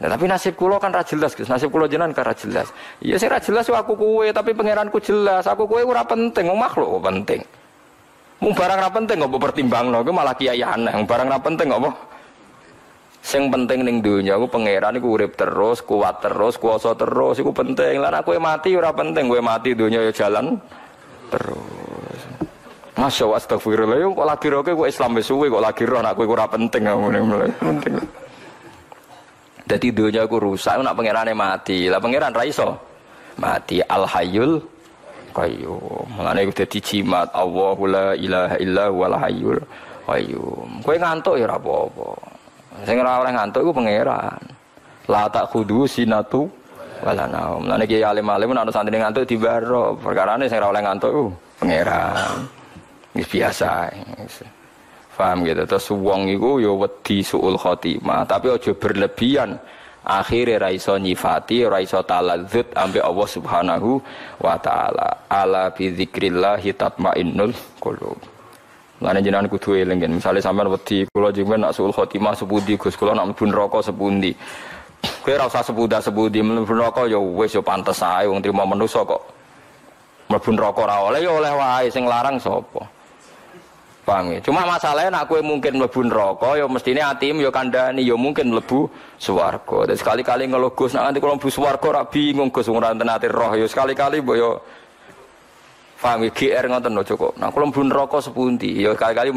Nah, tapi nasib kulo kan ra jelas, Gus. Nasib kulo jenengan kan ra jelas. Iya saya ra jelas aku kue, tapi pangeranku jelas. Aku kue ora penting, wong makhluk penting. Mung barang ra penting kok pertimbangno, ku malah kiai aneh. Mung barang ra penting kok Sing penting ning donya aku pangeran iku urip terus, kuat terus, kuasa terus, iku penting. Lah aku mati ora penting, kowe mati donya ya jalan terus. Masya Allah, astagfirullah, kok lagi roh kok Islam wis suwe kok lagi roh, aku ora penting, penting. Jadi dunia aku rusak, nak pangerane mati. Lah pangeran raiso mati. Al Hayyul Qayyum. Mulane iku dadi jimat Allahu la ilaha illa huwal hayyul qayyum. Kowe ngantuk ya ora apa-apa. Sing ora oleh ngantuk iku pangeran. La tak khudu sinatu wala naum. Mulane ki alim-alim ana santri ngantuk dibaro. Perkarane sing ora oleh ngantuk iku pangeran. Biasa. Paham gitu. Terus wong iku ya wedi suul khotimah, tapi aja berlebihan. Akhirnya ra iso nyifati, ra iso taladzut ambek Allah Subhanahu wa taala. Ala bi dzikrillah tatmainnul qulub. Lan jenengan kudu eling Misale sampean wedi kula jenengan nak suul khotimah sepundi Gus kula nak mlebu neraka sepundi. Kowe ora usah sepuda sepundi mlebu neraka ya wis ya pantes ae wong trimo manusa kok. Mlebu neraka ora oleh ya oleh wae sing larang sapa? Paham ya? Cuma masalahnya nak kue mungkin mlebu neraka ya mestine atimu ya kandhani ya mungkin mlebu swarga. Dan sekali-kali ngeluh Gus nak nanti kalau mlebu swarga ora bingung Gus ora roh ya sekali-kali mbok ya paham ya GR ngoten cukup. Nah kalau mlebu neraka sepundi ya sekali-kali